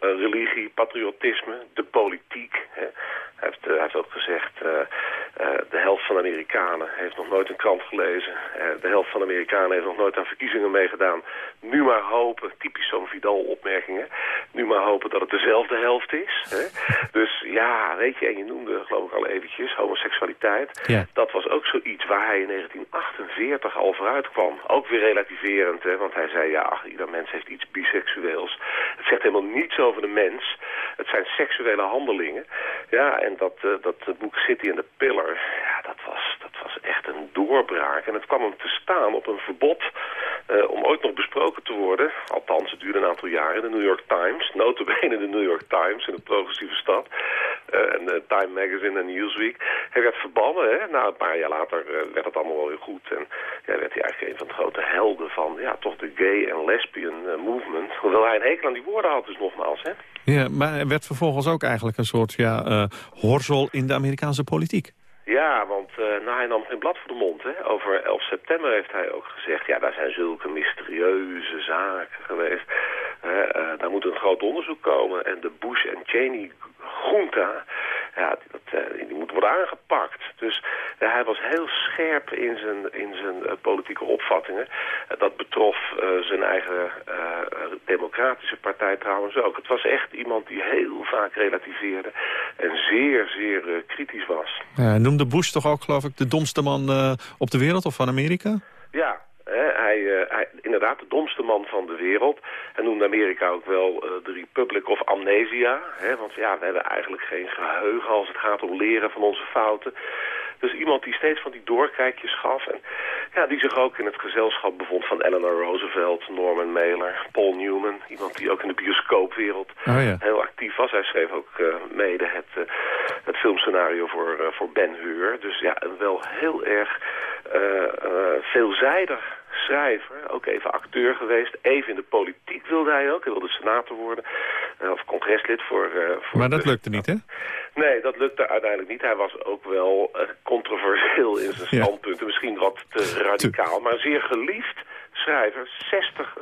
religie, patriotisme, de politiek. Hè. Hij heeft, hij heeft ook gezegd, de helft van de Amerikanen heeft nog nooit een krant gelezen. de helft van de Amerikanen heeft nog nooit aan verkiezingen meegedaan. Nu maar hopen, typisch zo'n Vidal-opmerkingen, nu maar hopen dat het dezelfde helft is. Hè? Dus ja, weet je, en je noemde geloof ik al eventjes homoseksualiteit. Ja. Dat was ook zoiets waar hij in 1948 al vooruit kwam. Ook weer relativerend, hè? want hij zei, ja, ach, ieder mens heeft iets biseksueels. Het zegt helemaal niets over de mens. Het zijn seksuele handelingen. Ja, en dat, uh, dat boek City and the Pillar, ja, dat was, dat was echt een doorbraak. En het kwam hem te staan op een verbod uh, om ooit nog besproken te worden. Althans, het duurde een aantal jaren. De New York Times, notabene de New York Times in een progressieve stad. Uh, en uh, Time Magazine en Newsweek. Hij werd verbannen. Hè? Nou, een paar jaar later werd het allemaal wel weer goed. En werd hij eigenlijk een van de grote helden van ja, toch de gay en lesbian movement. Hoewel hij een hekel aan die woorden had, dus nogmaals. Hè? Ja, maar hij werd vervolgens ook eigenlijk een soort ja, horsel in de Amerikaanse politiek. Ja, want hij nam geen blad voor de mond. Hè. Over 11 september heeft hij ook gezegd... ja, daar zijn zulke mysterieuze zaken geweest. Uh, daar moet een groot onderzoek komen. En de Bush en Cheney junta... Ja, dat, die moet worden aangepakt. Dus hij was heel scherp in zijn, in zijn politieke opvattingen. dat betrof zijn eigen democratische partij trouwens ook. Het was echt iemand die heel vaak relativeerde... en zeer, zeer kritisch was. Ja, noemde Bush toch ook, geloof ik, de domste man op de wereld of van Amerika? Ja, hij, uh, hij, inderdaad de domste man van de wereld. Hij noemde Amerika ook wel uh, de Republic of Amnesia. Want ja, we hebben eigenlijk geen geheugen als het gaat om leren van onze fouten. Dus iemand die steeds van die doorkijkjes gaf. En ja, die zich ook in het gezelschap bevond van Eleanor Roosevelt, Norman Mailer, Paul Newman. Iemand die ook in de bioscoopwereld oh, ja. heel actief was. Hij schreef ook uh, mede het, uh, het filmscenario voor, uh, voor Ben Hur. Dus ja, een wel heel erg veelzijdig schrijver, ook even acteur geweest. Even in de politiek wilde hij ook. Hij wilde senator worden. Uh, of congreslid voor... Uh, voor maar dat de... lukte niet, hè? Nee, dat lukte uiteindelijk niet. Hij was ook wel uh, controversieel in zijn [LAUGHS] standpunten. Ja. Misschien wat te radicaal, maar zeer geliefd schrijver. 60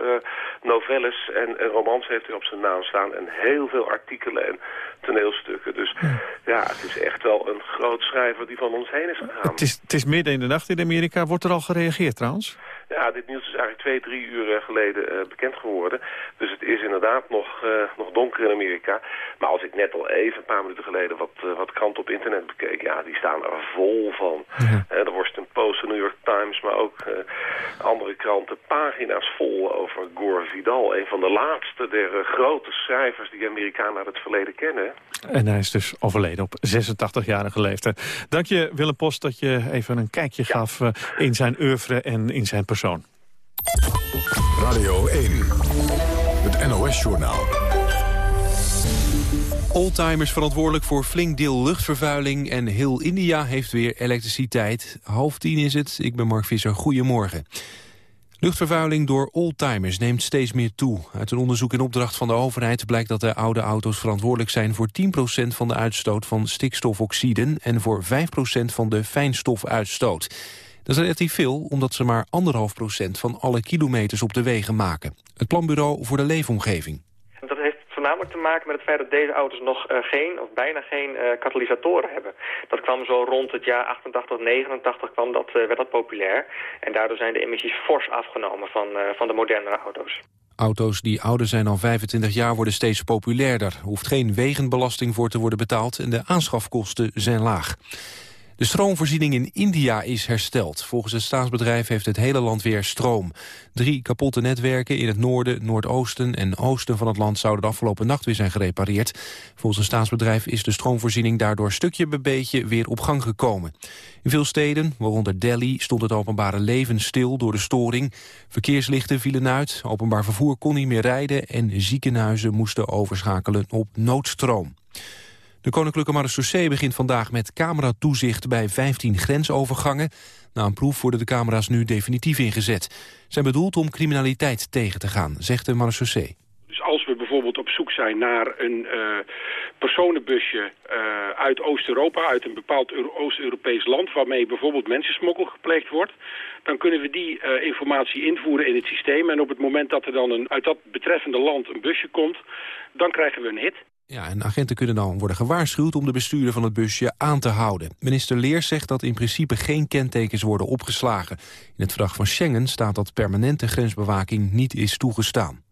novelles en, en, romans heeft hij op zijn naam staan. En heel veel artikelen en toneelstukken. Dus ja, het is echt wel een groot schrijver die van ons heen is gegaan. Het is, het is midden in de nacht in Amerika. Wordt er al gereageerd trouwens? Ja, dit nieuws is eigenlijk twee, drie uur geleden uh, bekend geworden. Dus het is inderdaad nog, uh, nog donker in Amerika. Maar als ik net al even, een paar minuten geleden, wat, uh, wat kranten op internet bekeek... ja, die staan er vol van. Ja. de Washington Post, de New York Times, maar ook andere kranten... pagina's vol over Gore Vidal. Een van de laatste der grote schrijvers die Amerikanen uit het verleden kennen. En hij is dus overleden op 86-jarige leeftijd. Dank je, Willem Post, dat je even een kijkje ja. gaf in zijn oeuvre en in zijn persoon. Radio 1, het NOS-journaal. Oldtimers verantwoordelijk voor flink deel luchtvervuiling... en heel India heeft weer elektriciteit. Half tien is het, ik ben Mark Visser, goedemorgen. Luchtvervuiling door oldtimers neemt steeds meer toe. Uit een onderzoek in opdracht van de overheid blijkt dat de oude auto's verantwoordelijk zijn voor 10% van de uitstoot van stikstofoxiden en voor 5% van de fijnstofuitstoot. Dat is relatief veel, omdat ze maar anderhalf procent van alle kilometers op de wegen maken. Het Planbureau voor de Leefomgeving. Dat heeft voornamelijk te maken met het feit dat deze auto's nog uh, geen of bijna geen uh, katalysatoren hebben. Dat kwam zo rond het jaar 88, 89 kwam dat, uh, werd dat populair. En daardoor zijn de emissies fors afgenomen van, van de modernere auto's. Auto's die ouder zijn dan 25 jaar worden steeds populairder. Er hoeft geen wegenbelasting voor te worden betaald en de aanschafkosten zijn laag. De stroomvoorziening in India is hersteld. Volgens het staatsbedrijf heeft het hele land weer stroom. Drie kapotte netwerken in het noorden, noordoosten en oosten van het land... zouden de afgelopen nacht weer zijn gerepareerd. Volgens het staatsbedrijf is de stroomvoorziening daardoor stukje bij beetje weer op gang gekomen. In veel steden, waaronder Delhi, stond het openbare leven stil door de storing. Verkeerslichten vielen uit, openbaar vervoer kon niet meer rijden... en ziekenhuizen moesten overschakelen op noodstroom. De Koninklijke Marechaussee begint vandaag met cameratoezicht bij 15 grensovergangen. Na een proef worden de camera's nu definitief ingezet. Zijn bedoeld om criminaliteit tegen te gaan, zegt de marechaussee. Dus als we bijvoorbeeld op zoek zijn naar een uh, personenbusje uh, uit Oost-Europa, uit een bepaald Oost-Europees land, waarmee bijvoorbeeld mensensmokkel gepleegd wordt, dan kunnen we die uh, informatie invoeren in het systeem. En op het moment dat er dan een, uit dat betreffende land een busje komt, dan krijgen we een hit. Ja, en agenten kunnen dan worden gewaarschuwd om de bestuurder van het busje aan te houden. Minister Leers zegt dat in principe geen kentekens worden opgeslagen. In het verdrag van Schengen staat dat permanente grensbewaking niet is toegestaan.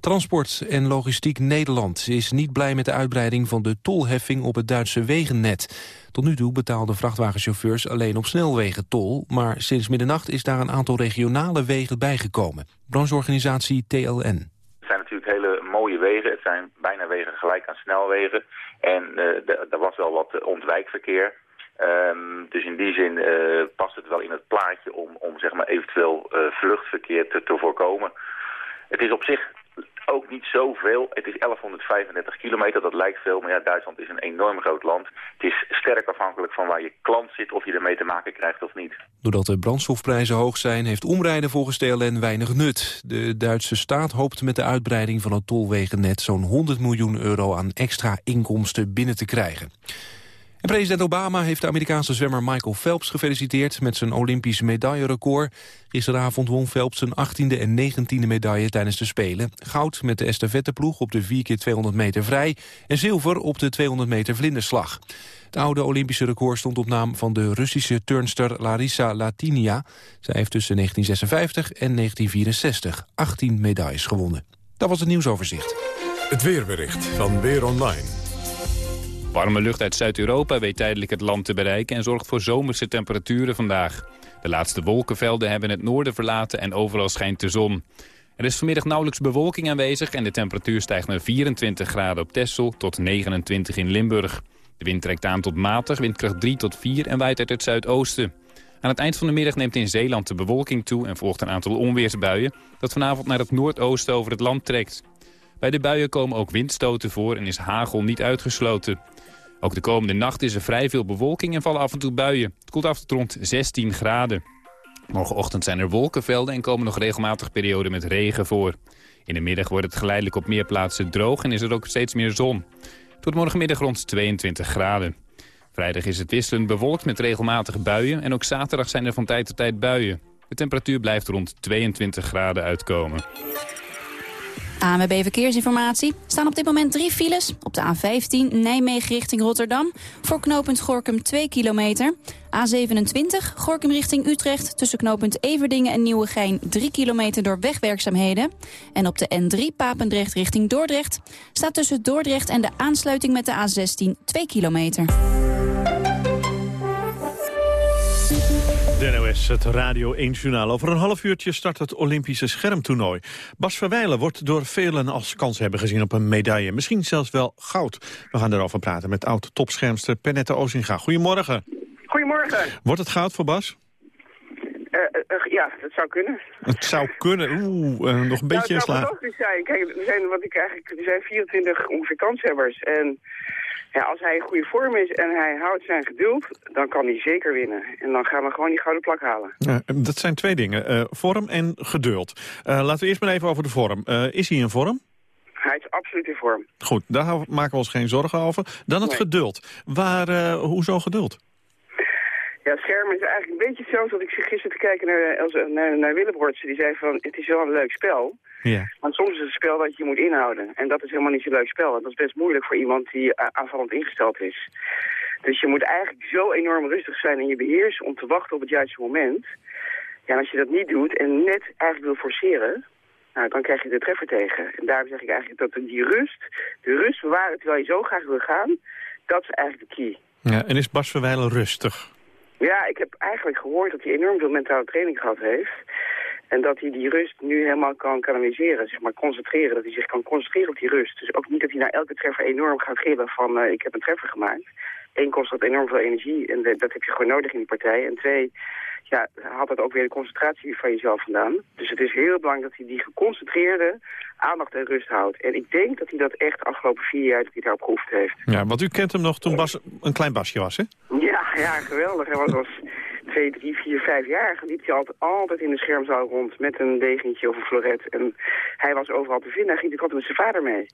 Transport en Logistiek Nederland is niet blij met de uitbreiding van de tolheffing op het Duitse wegennet. Tot nu toe betaalden vrachtwagenchauffeurs alleen op snelwegen tol, maar sinds middernacht is daar een aantal regionale wegen bijgekomen. Brancheorganisatie TLN zijn natuurlijk hele mooie Het zijn bijna wegen gelijk aan snelwegen. En uh, er was wel wat ontwijkverkeer. Um, dus in die zin uh, past het wel in het plaatje om, om zeg maar eventueel vluchtverkeer te, te voorkomen. Het is op zich ook niet zoveel. Het is 1135 kilometer, dat lijkt veel, maar ja, Duitsland is een enorm groot land. Het is sterk afhankelijk van waar je klant zit, of je ermee te maken krijgt of niet. Doordat de brandstofprijzen hoog zijn, heeft omrijden volgens TLN weinig nut. De Duitse staat hoopt met de uitbreiding van het tolwegennet zo'n 100 miljoen euro aan extra inkomsten binnen te krijgen. En president Obama heeft de Amerikaanse zwemmer Michael Phelps gefeliciteerd met zijn Olympisch medaillerecord. Gisteravond won Phelps zijn 18e en 19e medaille tijdens de Spelen. Goud met de estafetteploeg op de 4x200 meter vrij en zilver op de 200 meter vlinderslag. Het oude Olympische record stond op naam van de Russische turnster Larissa Latinia. Zij heeft tussen 1956 en 1964 18 medailles gewonnen. Dat was het nieuwsoverzicht. Het weerbericht van Weer Online. Warme lucht uit Zuid-Europa weet tijdelijk het land te bereiken... en zorgt voor zomerse temperaturen vandaag. De laatste wolkenvelden hebben het noorden verlaten en overal schijnt de zon. Er is vanmiddag nauwelijks bewolking aanwezig... en de temperatuur stijgt naar 24 graden op Texel tot 29 in Limburg. De wind trekt aan tot matig, windkracht 3 tot 4 en waait uit het zuidoosten. Aan het eind van de middag neemt in Zeeland de bewolking toe... en volgt een aantal onweersbuien... dat vanavond naar het noordoosten over het land trekt. Bij de buien komen ook windstoten voor en is hagel niet uitgesloten. Ook de komende nacht is er vrij veel bewolking en vallen af en toe buien. Het koelt af tot rond 16 graden. Morgenochtend zijn er wolkenvelden en komen nog regelmatig perioden met regen voor. In de middag wordt het geleidelijk op meer plaatsen droog en is er ook steeds meer zon. Tot morgenmiddag rond 22 graden. Vrijdag is het wisselend bewolkt met regelmatige buien en ook zaterdag zijn er van tijd tot tijd buien. De temperatuur blijft rond 22 graden uitkomen. ANWB Verkeersinformatie. staan op dit moment drie files. Op de A15 Nijmegen richting Rotterdam. Voor knooppunt Gorkum 2 kilometer. A27 Gorkum richting Utrecht. Tussen knooppunt Everdingen en Nieuwegein 3 kilometer door wegwerkzaamheden. En op de N3 Papendrecht richting Dordrecht. Staat tussen Dordrecht en de aansluiting met de A16 2 kilometer. De NOS, het Radio 1-journaal. Over een half uurtje start het Olympische schermtoernooi. Bas Verwijlen wordt door velen als kans hebben gezien op een medaille. Misschien zelfs wel goud. We gaan erover praten met oud-topschermster Pernette Ozinga. Goedemorgen. Goedemorgen. Wordt het goud voor Bas? Uh, uh, ja, dat zou kunnen. Het zou kunnen. Oeh, uh, nog een beetje nou, slaan. Het zijn. Kijk, er zijn, wat ik eigenlijk, er zijn 24 ongeveer kanshebbers. En ja, als hij in goede vorm is en hij houdt zijn geduld, dan kan hij zeker winnen. En dan gaan we gewoon die gouden plak halen. Ja, dat zijn twee dingen. Uh, vorm en geduld. Uh, laten we eerst maar even over de vorm. Uh, is hij in vorm? Hij is absoluut in vorm. Goed, daar maken we ons geen zorgen over. Dan het Nee. geduld. Waar, hoezo geduld? Ja, het scherm is eigenlijk een beetje hetzelfde als ik zit gisteren te kijken naar, naar, naar Willebrordsen. Die zei van, het is wel een leuk spel. Ja. Want soms is het een spel dat je moet inhouden. En dat is helemaal niet zo'n leuk spel. En dat is best moeilijk voor iemand die a- aanvallend ingesteld is. Dus je moet eigenlijk zo enorm rustig zijn in je beheers om te wachten op het juiste moment. Ja, en als je dat niet doet en net eigenlijk wil forceren, nou, dan krijg je de treffer tegen. En daarom zeg ik eigenlijk dat die rust, de rust bewaren terwijl je zo graag wil gaan, dat is eigenlijk de key. Ja, en is Bas Verwijlen rustig? Ja, ik heb eigenlijk gehoord dat hij enorm veel mentale training gehad heeft. En dat hij die rust nu helemaal kan kanaliseren, zeg maar concentreren. Dat hij zich kan concentreren op die rust. Dus ook niet dat hij na elke treffer enorm gaat gillen van eh, ik heb een treffer gemaakt. Eén kost dat enorm veel energie en de- dat heb je gewoon nodig in die partij. En twee, ja, haalt dat ook weer de concentratie van jezelf vandaan. Dus het is heel belangrijk dat hij die geconcentreerde aandacht en rust houdt. En ik denk dat hij dat echt de afgelopen vier jaar dat hij daarop geoefend heeft. Ja, want u kent hem nog toen Bas een klein Basje was, hè? Ja, ja, geweldig. Hij was, was twee, drie, vier, vijf jaar. liep hij altijd, altijd in de schermzaal rond met een degentje of een floret. En hij was overal te vinden. Hij ging natuurlijk altijd met zijn vader mee.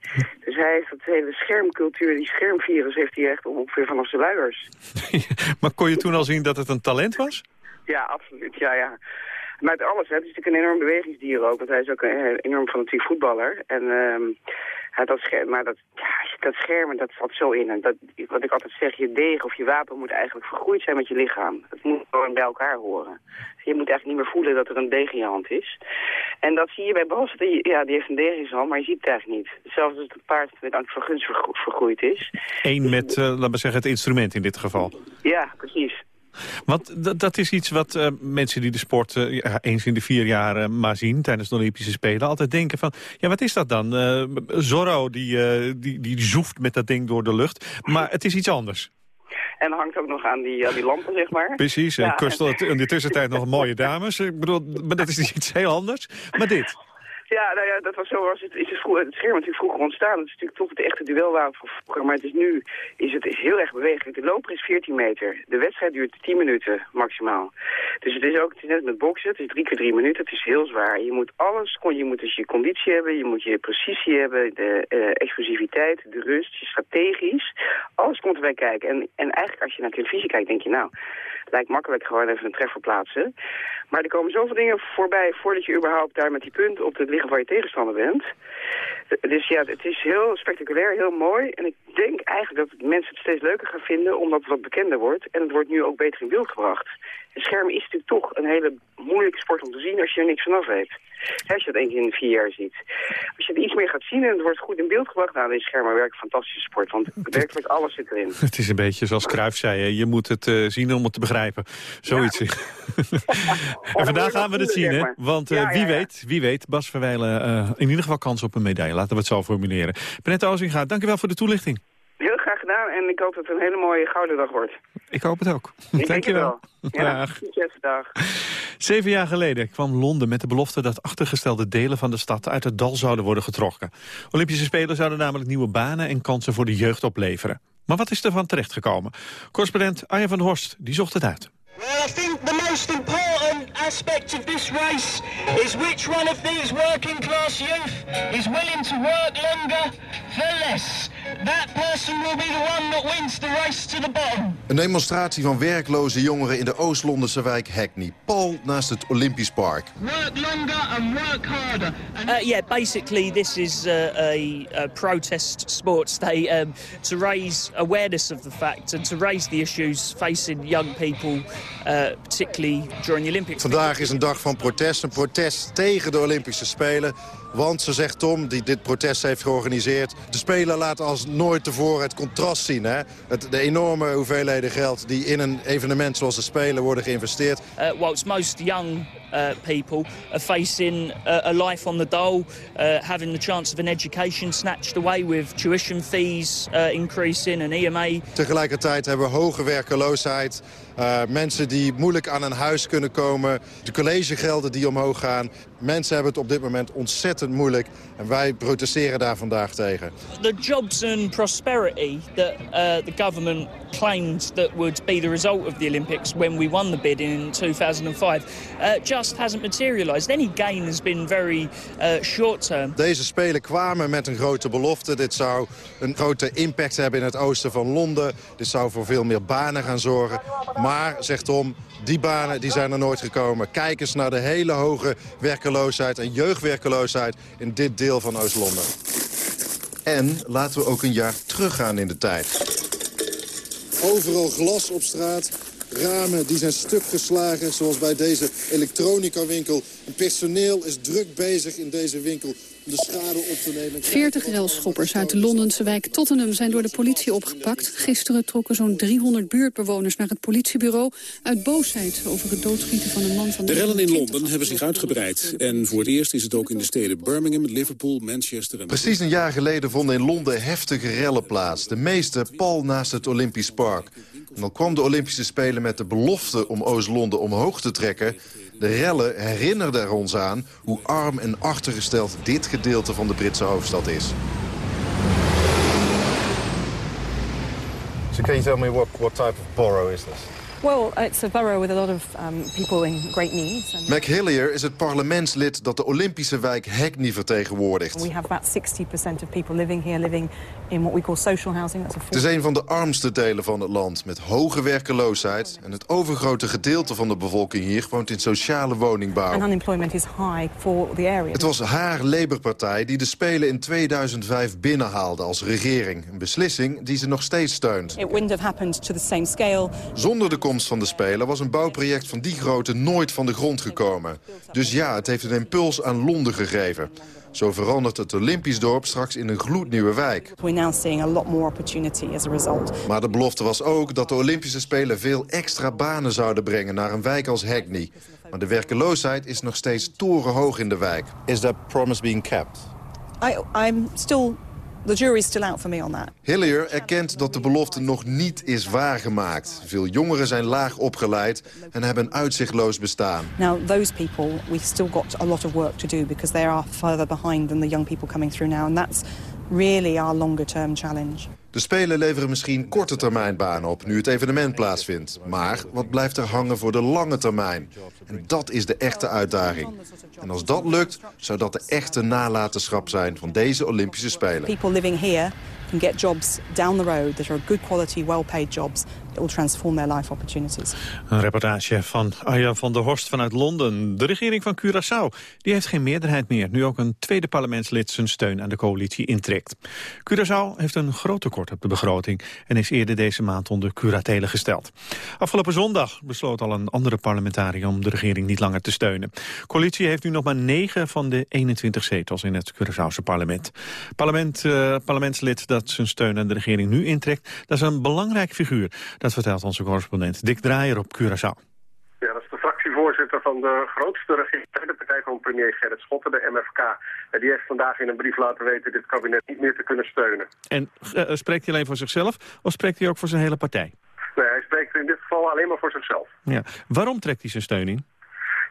Dus hij heeft dat hele schermcultuur, die schermvirus, heeft hij echt ongeveer vanaf zijn luiers. [LAUGHS] Maar kon je toen al zien dat het een talent was? Ja, absoluut. Ja, ja. Maar het alles, hè, het is natuurlijk een enorm bewegingsdier ook. Want hij is ook een eh, enorm fanatiek voetballer. En ehm ja, dat scherm, maar dat, ja, dat schermen, dat zat zo in. En dat, wat ik altijd zeg, je degen of je wapen moet eigenlijk vergroeid zijn met je lichaam. Het moet gewoon bij elkaar horen. Je moet eigenlijk niet meer voelen dat er een degen in je hand is. En dat zie je bij Bas. Die, ja, die heeft een degen in zijn hand, maar je ziet het eigenlijk niet. Zelfs als het paard met Ank van Guns vergro- vergroeid is. Eén met, eh, laten we zeggen, het instrument in dit geval. Ja, precies. Want dat- is iets wat eh, mensen die de sport eh, eens in de vier jaar maar zien... tijdens de Olympische Spelen, altijd denken van... ja, wat is dat dan? Eh, Zorro die, die, die zoeft met dat ding door de lucht. Maar het is iets anders. En hangt ook nog aan die, aan die lampen, zeg maar. Precies. En Ja, Kustel had in de tussentijd nog mooie dames. Ik bedoel, maar dat is [LAUGHS] iets heel anders. Maar dit. Ja, nou ja, dat was zo was het, is het, het scherm natuurlijk vroeger ontstaan. Het is natuurlijk toch het echte duelwapen van vroeger. Maar het is nu is het is heel erg bewegelijk. De loper is 14 meter. De wedstrijd duurt 10 minuten maximaal. Dus het is ook, het is net met boksen. Het is drie keer drie minuten. Het is heel zwaar. Je moet alles, je moet dus je conditie hebben. Je moet je precisie hebben. De eh, explosiviteit, de rust, je strategisch. Alles komt erbij kijken. En, en eigenlijk als je naar televisie kijkt, denk je nou... Het lijkt makkelijk gewoon even een treffer plaatsen. Maar er komen zoveel dingen voorbij voordat je überhaupt daar met die punt op het liggen waar je tegenstander bent. Dus ja, het is heel spectaculair, heel mooi. En ik denk eigenlijk dat mensen het steeds leuker gaan vinden omdat het wat bekender wordt. En het wordt nu ook beter in beeld gebracht. Scherm is natuurlijk toch een hele moeilijke sport om te zien als je er niks vanaf weet. Als je dat één keer in de vier jaar ziet. Als je het iets meer gaat zien en het wordt goed in beeld gebracht, nou, dan is schermen werkelijk een fantastische sport. Want werkelijk alles zit erin. [LAUGHS] Het is een beetje zoals Cruijff zei. hè, Je moet het eh, zien om het te begrijpen. Zoiets. [LAUGHS] en vandaag gaan we het zien, hè? Want eh, Ja, ja, wie, ja. weet, wie weet, Bas Verwijlen eh, in ieder geval kans op een medaille. Laten we het zo formuleren. Benette Ozinga, dankjewel voor de toelichting. Heel graag gedaan en ik hoop dat het een hele mooie gouden dag wordt. Ik hoop het ook. Ik denk het Dankjewel. wel. Ja, Dag. succes, dag. Zeven jaar geleden kwam Londen met de belofte dat achtergestelde delen van de stad uit het dal zouden worden getrokken. Olympische Spelen zouden namelijk nieuwe banen en kansen voor de jeugd opleveren. Maar wat is er van terechtgekomen? Correspondent Arjen van Horst die zocht het uit. Well, I think the most important aspect of this race is which one of these working class youth is willing to work longer for less. That person will be the one that wins the race to the bottom. Een demonstratie van werkloze jongeren in de Oost-Londense wijk Hackney. Pal naast het Olympisch Park. Work longer and work harder. Uh, yeah, basically this is uh, a, a protest sports day um, to raise awareness of the fact and to raise the issues facing young people, uh, particularly during the Olympics. Vandaag is een dag van protest. Een protest tegen de Olympische Spelen. Want, zo zegt Tom, die dit protest heeft georganiseerd... de Spelen laten als nooit tevoren het contrast zien. Hè? Het, de enorme hoeveelheden geld die in een evenement zoals de Spelen worden geïnvesteerd. Uh, whilst most young uh, people are facing uh, a life on the dole, uh, having the chance of an education snatched away with tuition fees increasing and EMA. Tegelijkertijd hebben we hoge werkeloosheid. Uh, mensen die moeilijk aan een huis kunnen komen. De collegegelden die omhoog gaan. Mensen hebben het op dit moment ontzettend moeilijk. En wij protesteren daar vandaag tegen. The jobs and prosperity that uh, the government claimed that would be the result of the Olympics when we won the bid in 2005 uh, just hasn't materialized. Any gain has been very uh, short term. Deze Spelen kwamen met een grote belofte. Dit zou een grote impact hebben in het oosten van Londen. Dit zou voor veel meer banen gaan zorgen. Maar, zegt Tom, die banen die zijn er nooit gekomen. Kijk eens naar de hele hoge werkeloosheid en jeugdwerkeloosheid in dit deel van Oost-Londen. En laten we ook een jaar teruggaan in de tijd. Overal glas op straat, ramen die zijn stuk geslagen, zoals bij deze elektronica-winkel. En personeel is druk bezig in deze winkel de schade op te nemen. 40 railschoppers uit de Londense wijk Tottenham zijn door de politie opgepakt. Gisteren trokken zo'n 300 buurtbewoners naar het politiebureau... uit boosheid over het doodschieten van een man van... De rellen in Londen hebben zich uitgebreid. En voor het eerst is het ook in de steden Birmingham, Liverpool, Manchester... en Precies een jaar geleden vonden in Londen heftige rellen plaats. De meeste pal naast het Olympisch Park. En dan kwam de Olympische Spelen met de belofte om Oost-Londen omhoog te trekken. De rellen herinnerden er ons aan hoe arm en achtergesteld dit gedeelte van de Britse hoofdstad is. Type is? Well, it's a borough with a lot of um, people in great needs. And Mac Hillier is het parlementslid dat de Olympische wijk Hackney vertegenwoordigt. we have about 60% of people living here living in what we call social housing. That's a Het is een van de armste delen van het land met hoge werkeloosheid. En het overgrote gedeelte van de bevolking hier woont in sociale woningbouw. And unemployment is high for the area. Het was haar Labour-partij die de Spelen in 2005 binnenhaalde als regering. Een beslissing die ze nog steeds steunt. It wouldn't have happened to the same scale. Zonder de komst van de Spelen was een bouwproject van die grootte nooit van de grond gekomen. Dus ja, het heeft een impuls aan Londen gegeven. Zo verandert het Olympisch dorp straks in een gloednieuwe wijk. We're now seeing a lot more opportunity as a result. Maar de belofte was ook dat de Olympische Spelen veel extra banen zouden brengen naar een wijk als Hackney. Maar de werkeloosheid is nog steeds torenhoog in de wijk. Is that promise being kept? I, I'm still... The jury's still out for me on that. Hillier erkent dat de belofte nog niet is waargemaakt. Veel jongeren zijn laag opgeleid en hebben een uitzichtloos bestaan. Now, those people, we've still got a lot of work to do because they are further behind than the young people coming through now. And that's really our longer-term challenge. De Spelen leveren misschien korte termijn banen op nu het evenement plaatsvindt. Maar wat blijft er hangen voor de lange termijn? En dat is de echte uitdaging. En als dat lukt, zou dat de echte nalatenschap zijn van deze Olympische Spelen. Can get jobs down the road that are good quality, well-paid jobs. It will transform their life opportunities. Een reportage van Arjan van der Horst vanuit Londen. De regering van Curaçao die heeft geen meerderheid meer... nu ook een tweede parlementslid zijn steun aan de coalitie intrekt. Curaçao heeft een groot tekort op de begroting... en is eerder deze maand onder curatele gesteld. Afgelopen zondag besloot al een andere parlementariër... om de regering niet langer te steunen. coalitie heeft nu nog maar 9 van de 21 zetels in het Curaçaose parlement. Parlement, uh, parlementslid dat zijn steun aan de regering nu intrekt... dat is een belangrijk figuur. Dat vertelt onze correspondent Dick Draaier op Curaçao. Ja, dat is de fractievoorzitter van de grootste regering, de partij van premier Gerrit Schotten, de MFK. En die heeft vandaag in een brief laten weten dit kabinet niet meer te kunnen steunen. En uh, spreekt hij alleen voor zichzelf of spreekt hij ook voor zijn hele partij? Nee, hij spreekt in dit geval alleen maar voor zichzelf. Ja. Waarom trekt hij zijn steun in?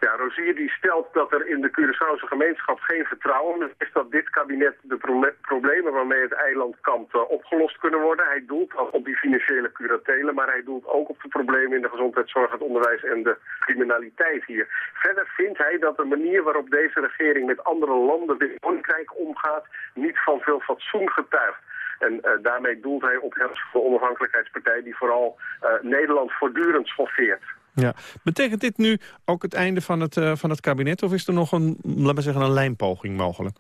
Ja, Rozier die stelt dat er in de Curaçaose gemeenschap geen vertrouwen is dat dit kabinet de pro problemen waarmee het eiland kampt uh, opgelost kunnen worden. Hij doelt op die financiële curatelen, maar hij doelt ook op de problemen in de gezondheidszorg, het onderwijs en de criminaliteit hier. Verder vindt hij dat de manier waarop deze regering met andere landen dit koninkrijk omgaat niet van veel fatsoen getuigt. En daarmee doelt hij op de onafhankelijkheidspartij die vooral Nederland voortdurend schoffeert. Ja. Betekent dit nu ook het einde van het, van het kabinet of is er nog een, laten we zeggen, een lijnpoging mogelijk?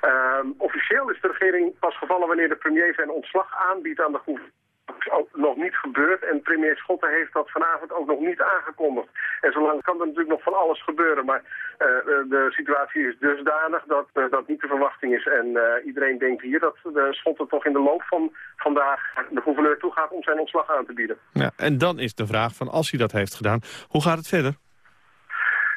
Ehm, officieel is de regering pas gevallen wanneer de premier zijn ontslag aanbiedt aan de gouverneur ook nog niet gebeurd. En premier Schotten heeft dat vanavond ook nog niet aangekondigd. En zolang kan er natuurlijk nog van alles gebeuren. Maar uh, de situatie is dusdanig dat uh, dat niet de verwachting is. En uh, iedereen denkt hier dat de Schotten toch in de loop van vandaag de gouverneur toegaat om zijn ontslag aan te bieden. Ja, en dan is de vraag van als hij dat heeft gedaan, hoe gaat het verder?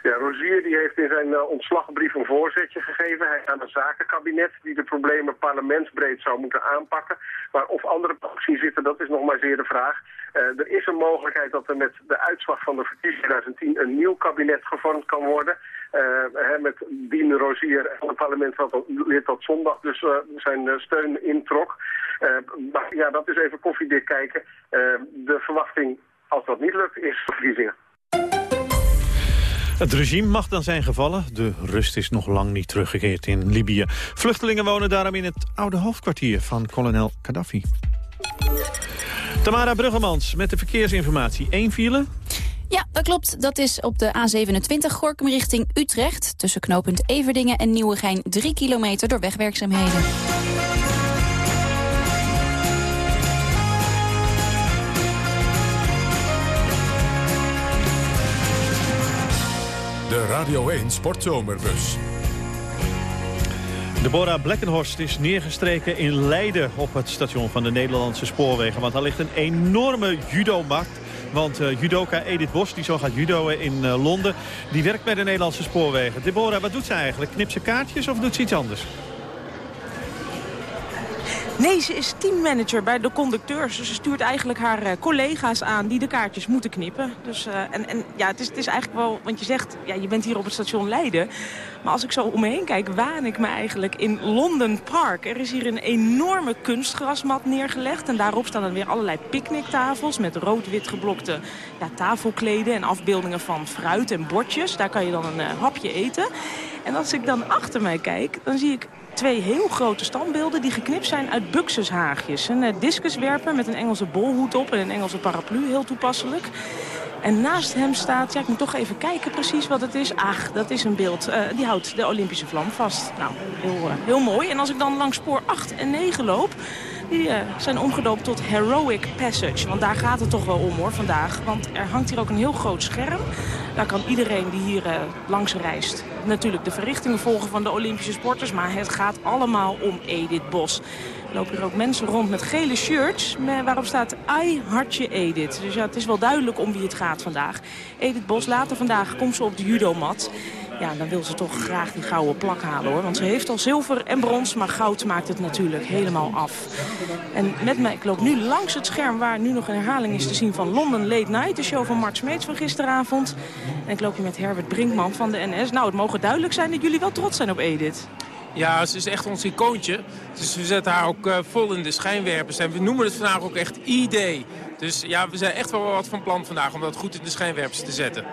Ja, Rozier die heeft in zijn uh, ontslagbrief een voorzetje gegeven. Hij aan een zakenkabinet die de problemen parlementsbreed zou moeten aanpakken. Maar of andere opties zitten, dat is nog maar zeer de vraag. Uh, er is een mogelijkheid dat er met de uitslag van de verkiezingen 2010 een nieuw kabinet gevormd kan worden. Uh, hè, met Dien Rozier en het parlement dat lid tot zondag dus zijn steun introk. maar ja, dat is even koffiedik kijken. de verwachting, als dat niet lukt, is verkiezingen. Het regime mag dan zijn gevallen. De rust is nog lang niet teruggekeerd in Libië. Vluchtelingen wonen daarom in het oude hoofdkwartier van kolonel Gaddafi. Tamara Bruggemans met de verkeersinformatie. Eén file? Ja, dat klopt. Dat is op de A27 Gorkum richting Utrecht. Tussen knooppunt Everdingen en Nieuwegein 3 kilometer door wegwerkzaamheden. Radio 1 Sportzomerbus. Deborah Blekkenhorst is neergestreken in Leiden op het station van de Nederlandse spoorwegen. Want daar ligt een enorme judomarkt. Want uh, judoka Edith Bos, die zo gaat judoën in uh, Londen, die werkt bij de Nederlandse spoorwegen. Deborah, wat doet ze eigenlijk? Knipt ze kaartjes of doet ze iets anders? Nee, ze is teammanager bij de conducteurs. Dus ze stuurt eigenlijk haar uh, collega's aan die de kaartjes moeten knippen. Dus, uh, en, en ja, het is, het is eigenlijk wel, want je zegt, ja, je bent hier op het station Leiden. Maar als ik zo om me heen kijk, waan ik me eigenlijk in London Park. Er is hier een enorme kunstgrasmat neergelegd. En daarop staan dan weer allerlei picknicktafels met rood-wit geblokte ja, tafelkleden en afbeeldingen van fruit en bordjes. Daar kan je dan een uh, hapje eten. En als ik dan achter mij kijk, dan zie ik twee heel grote standbeelden die geknipt zijn uit buxushaagjes. Een uh, discuswerper met een Engelse bolhoed op en een Engelse paraplu, heel toepasselijk. En naast hem staat, ja, ik moet toch even kijken precies wat het is. Ach, dat is een beeld, uh, die houdt de Olympische vlam vast. Nou, heel, uh, heel mooi. En als ik dan langs spoor 8 en 9 loop... Die zijn omgedoopt tot Heroic Passage. Want daar gaat het toch wel om hoor vandaag. Want er hangt hier ook een heel groot scherm. Daar kan iedereen die hier uh, langs reist natuurlijk de verrichtingen volgen van de Olympische sporters. Maar het gaat allemaal om Edith Bos. Er lopen hier ook mensen rond met gele shirts waarop staat I hartje Edith. Dus ja, het is wel duidelijk om wie het gaat vandaag. Edith Bos, later vandaag komt ze op de judomat. Ja, dan wil ze toch graag die gouden plak halen hoor. Want ze heeft al zilver en brons, maar goud maakt het natuurlijk helemaal af. En met mij, ik loop nu langs het scherm waar nu nog een herhaling is te zien van London Late Night. De show van Mart Smeets van gisteravond. En ik loop hier met Herbert Brinkman van de NS. Nou, het mogen duidelijk zijn dat jullie wel trots zijn op Edith. Ja, ze is echt ons icoontje. Dus we zetten haar ook uh, vol in de schijnwerpers. En we noemen het vandaag ook echt ID. Dus ja, we zijn echt wel wat van plan vandaag om dat goed in de schijnwerpers te zetten.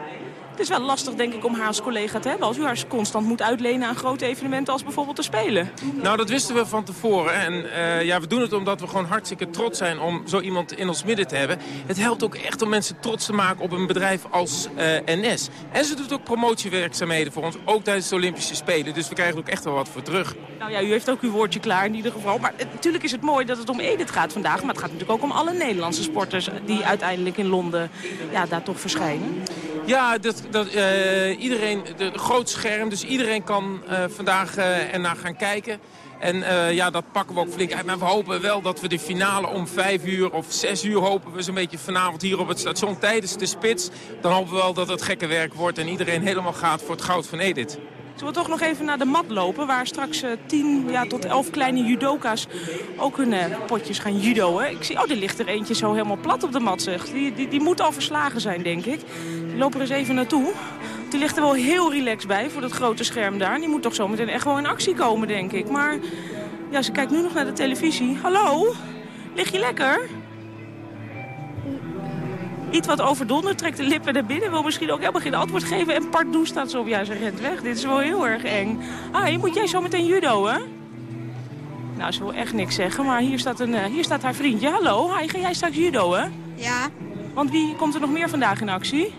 Het is wel lastig, denk ik, om haar als collega te hebben... als u haar constant moet uitlenen aan grote evenementen als bijvoorbeeld te Spelen. Nou, dat wisten we van tevoren. En uh, ja, we doen het omdat we gewoon hartstikke trots zijn om zo iemand in ons midden te hebben. Het helpt ook echt om mensen trots te maken op een bedrijf als uh, NS. En ze doet ook promotiewerkzaamheden voor ons, ook tijdens de Olympische Spelen. Dus we krijgen er ook echt wel wat voor terug. Nou ja, u heeft ook uw woordje klaar in ieder geval. Maar natuurlijk is het mooi dat het om Edith gaat vandaag. Maar het gaat natuurlijk ook om alle Nederlandse sporters... die uiteindelijk in Londen ja, daar toch verschijnen. Ja, dat, dat, uh, iedereen, de, groot scherm, dus iedereen kan uh, vandaag uh, ernaar gaan kijken. En ja, dat pakken we ook flink uit. Maar we hopen wel dat we de finale om vijf uur of zes uur hopen we zo'n beetje vanavond hier op het station tijdens de spits. Dan hopen we wel dat het gekke werk wordt en iedereen helemaal gaat voor het goud van Edith. Zullen we toch nog even naar de mat lopen... waar straks uh, 10 ja, tot 11 kleine judoka's ook hun uh, potjes gaan judoën. Ik zie, oh, er ligt er eentje zo helemaal plat op de mat, zeg. Die, die, die moet al verslagen zijn, denk ik. Ik loop er eens even naartoe. Die ligt er wel heel relaxed bij voor dat grote scherm daar. Die moet toch zo meteen echt wel in actie komen, denk ik. Maar ja, ze kijkt nu nog naar de televisie. Hallo? Lig je lekker? Iets wat overdonderd, trekt de lippen naar binnen. Wil misschien ook helemaal geen antwoord geven. En pardoe staat zo op. Ja, ze rent weg. Dit is wel heel erg eng. Ah, moet jij zo meteen judo, hè? Nou, ze wil echt niks zeggen, maar hier staat, een, eh, hier staat haar vriendje. Hallo, hi, ga jij straks judo, hè? Ja. Want wie komt er nog meer vandaag in actie?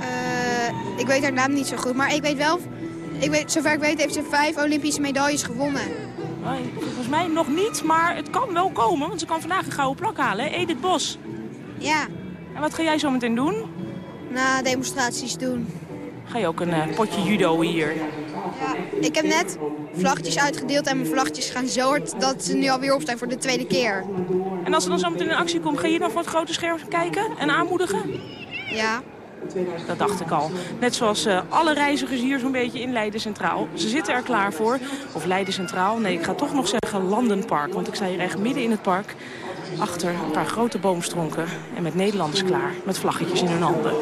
Eh, ik weet haar naam niet zo goed, maar ik weet wel... Ik weet, zover ik weet heeft ze vijf Olympische medailles gewonnen. Volgens mij nog niet, maar het kan wel komen, want ze kan vandaag een gouden plak halen, hè? Edith Bos. Ja. En wat ga jij zo meteen doen? Na demonstraties doen. Ga je ook een eh, potje judo hier? Ja. Ik heb net vlaggetjes uitgedeeld en mijn vlaggetjes gaan zo hard dat ze nu alweer op zijn voor de tweede keer. En als er dan zo meteen in actie komt, ga je dan voor het grote scherm kijken en aanmoedigen? Ja. Dat dacht ik al. Net zoals eh, alle reizigers hier zo'n beetje in Leiden Centraal. Ze zitten er klaar voor. Of Leiden Centraal. Nee, ik ga toch nog zeggen Landenpark. Want ik sta hier echt midden in het park. Achter een paar grote boomstronken. En met Nederlanders klaar. Met vlaggetjes in hun handen.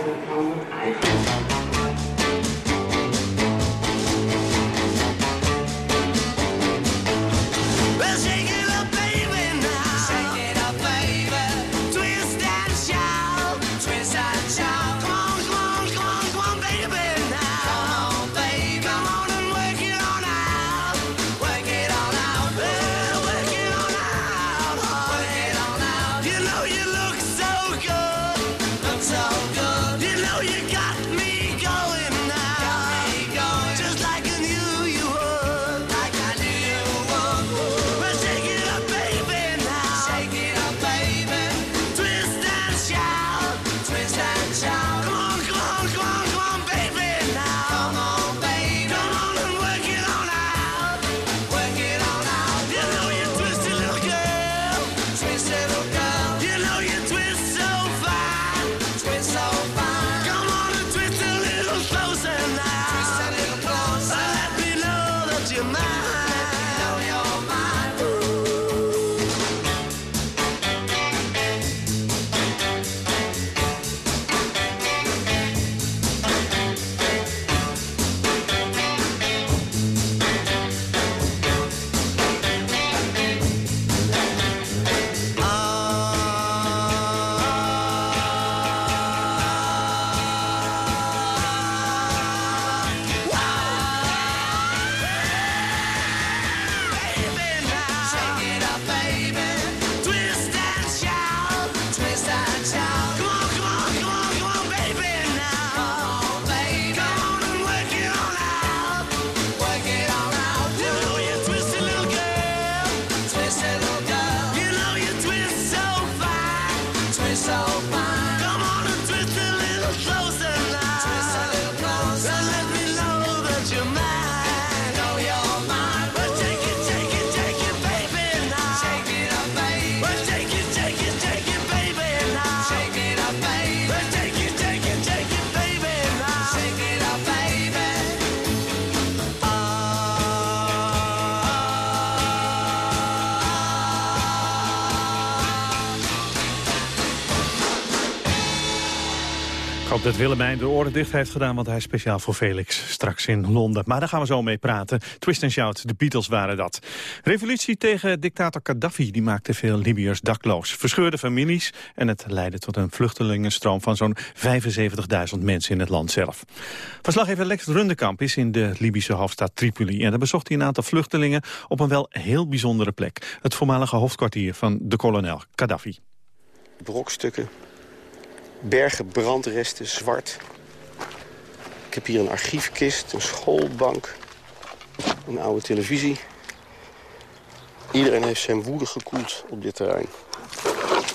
Hoop dat Willemijn de oren dicht heeft gedaan, want hij is speciaal voor Felix straks in Londen. Maar daar gaan we zo mee praten. Twist and shout, de Beatles waren dat. Revolutie tegen dictator Gaddafi, die maakte veel Libiërs dakloos. Verscheurde families en het leidde tot een vluchtelingenstroom van zo'n 75.000 mensen in het land zelf. Verslaggever Lex Rundekamp is in de Libische hoofdstad Tripoli en daar bezocht hij een aantal vluchtelingen op een wel heel bijzondere plek. Het voormalige hoofdkwartier van de kolonel Gaddafi. brokstukken, bergen brandresten, zwart. Ik heb hier een archiefkist, een schoolbank, een oude televisie. Iedereen heeft zijn woede gekoeld op dit terrein.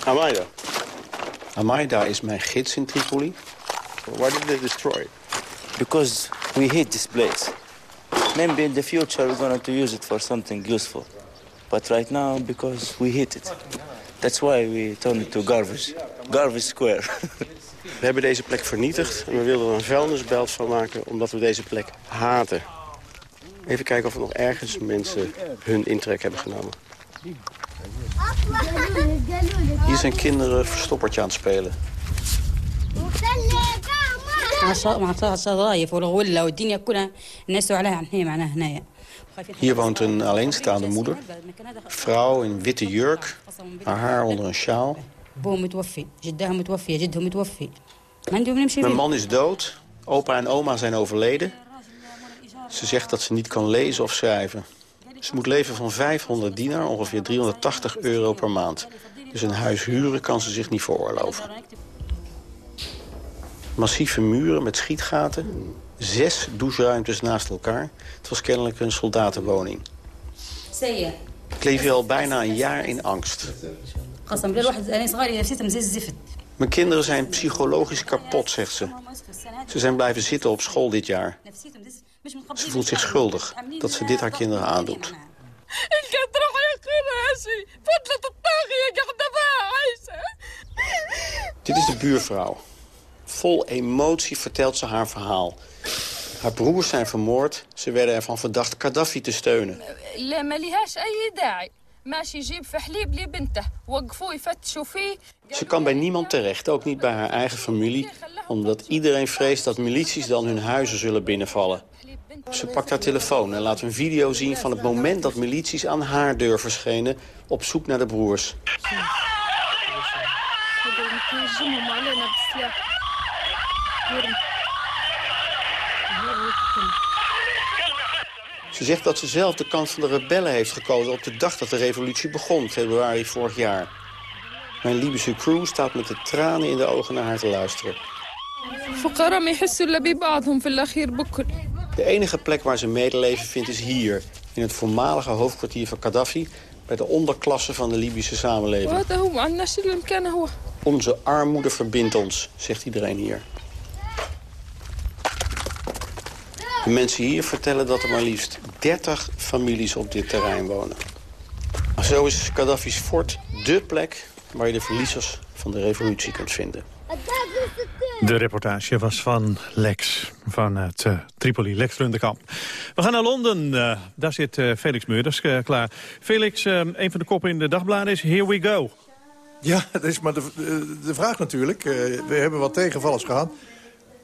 Amaida. Amaida is mijn gids in Tripoli. Why did they destroy it? because we hate this place. Maybe in the future we're going to use it for something useful. But right now, because we hate it. That's why we turn it to garbage. Garbage Square. [LAUGHS] We hebben deze plek vernietigd en we wilden er een vuilnisbelt van maken... omdat we deze plek haten. Even kijken of er nog ergens mensen hun intrek hebben genomen. Hier zijn kinderen verstoppertje aan het spelen. معناتها صرايف والغله والدنيا كلها الناس عليها عن هي معناها هنايا Hier woont een alleenstaande moeder. Vrouw in witte jurk, haar haar onder een sjaal. Mijn man is dood. Opa en oma zijn overleden. Ze zegt dat ze niet kan lezen of schrijven. Ze moet leven van 500 dinar, ongeveer 380 euro per maand. Dus een huis huren kan ze zich niet veroorloven. Massieve muren met schietgaten, zes doucheruimtes naast elkaar. Het was kennelijk een soldatenwoning. Kleef je al bijna een jaar in angst. Mijn kinderen zijn psychologisch kapot, zegt ze. Ze zijn blijven zitten op school dit jaar. Ze voelt zich schuldig dat ze dit haar kinderen aandoet. Dit is de buurvrouw. Vol emotie vertelt ze haar verhaal. Haar broers zijn vermoord. Ze werden ervan verdacht Gaddafi te steunen. Ze kan bij niemand terecht, ook niet bij haar eigen familie... omdat iedereen vreest dat milities dan hun huizen zullen binnenvallen. Ze pakt haar telefoon en laat een video zien van het moment dat milities aan haar deur verschenen... op zoek naar de broers. Ze zegt dat ze zelf de kant van de rebellen heeft gekozen op de dag dat de revolutie begon, februari vorig jaar. Mijn Libische crew staat met de tranen in de ogen naar haar te luisteren. De enige plek waar ze medeleven vindt is hier, in het voormalige hoofdkwartier van Gaddafi... bij de onderklasse van de Libische samenleving. Onze armoede verbindt ons, zegt iedereen hier. De mensen hier vertellen dat er maar liefst 30 families op dit terrein wonen. Zo is Gaddafi's fort dé plek waar je de verliezers van de revolutie kunt vinden. De reportage was van Lex, vanuit eh, Tripoli, Lex Rundekamp. We gaan naar Londen, Eh, daar zit eh, Felix Meurders klaar. Felix, een van de koppen in de dagbladen is Here We Go. Ja, dat is maar de, de, vraag natuurlijk. We hebben wat tegenvallers gehad.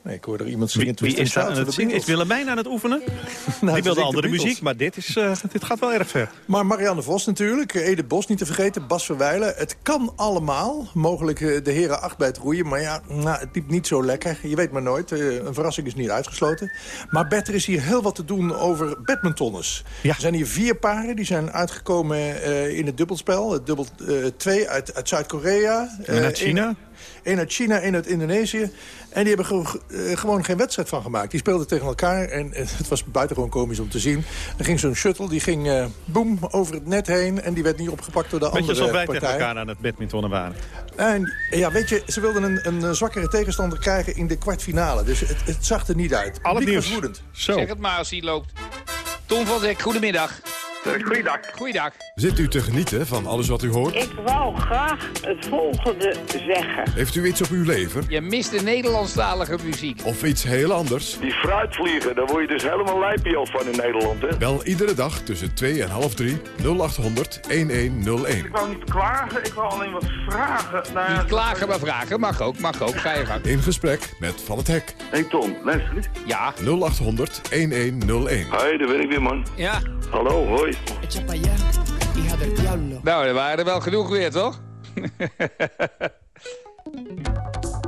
Nee, ik hoor er iemand zingen. Wie, wie is daar and aan het zingen? Is. Willemijn aan het oefenen? [LAUGHS] Die [LAUGHS] ze wilde andere muziek, maar dit, is, eh, dit gaat wel erg ver. Maar Marianne Vos natuurlijk, Edith Bos niet te vergeten, Bas Verwijlen. Het kan allemaal, mogelijk eh, de heren acht bij het roeien. Maar ja, nou, het liep niet zo lekker. Je weet maar nooit, eh, een verrassing is niet uitgesloten. Maar Bert, er is hier heel wat te doen over badmintonners. Er zijn hier vier paren, die zijn uitgekomen eh, in het dubbelspel. Het dubbel eh, twee uit, uit Zuid-Korea. En uit eh, China? Één- Eén uit China, één uit Indonesië. En die hebben ge- eh, gewoon geen wedstrijd van gemaakt. Die speelden tegen elkaar en eh, [LAUGHS] het was buitengewoon komisch om te zien. Er ging zo'n shuttle, die ging eh boem over het net heen... en die werd niet opgepakt door de andere alsof wij partij. tegen elkaar aan het badmintonnen waren. En ja, weet je, ze wilden een, een zwakkere tegenstander krijgen in de kwartfinale. Dus het, het zag er niet uit. Al het nieuws. woedend. Zeg het maar als hij loopt. Tom van Dek, goedemiddag. Goeiedag. Goeiedag. Zit u te genieten van alles wat u hoort? Ik wou graag het volgende zeggen. Heeft u iets op uw lever? Je mist de Nederlandstalige muziek. Of iets heel anders? Die fruitvliegen, daar word je dus helemaal lijpje van in Nederland, hè? Bel iedere dag tussen 2 en half 3 0800 1101. Ik wou niet klagen, ik wou alleen wat vragen naar... Niet klagen, maar vragen. Mag ook, mag ook. Ga je gang. In gesprek met Van het Hek. Hé hey Tom, luister eens. Ja. 0800 1101. Hoi, daar ben ik weer, man. Ja. Hallo, hoi. Nou, er waren er wel genoeg weer, toch? [LAUGHS]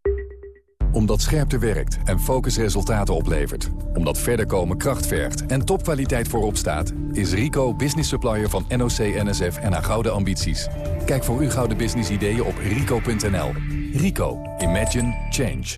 Omdat scherpte werkt en focus resultaten oplevert. Omdat verder komen kracht vergt en topkwaliteit voorop staat... is Rico business supplier van NOC, NSF en haar gouden ambities. Kijk voor uw gouden business ideeën op rico.nl. Rico. Imagine. Change.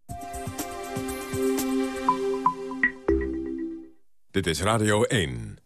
Dit is Radio 1.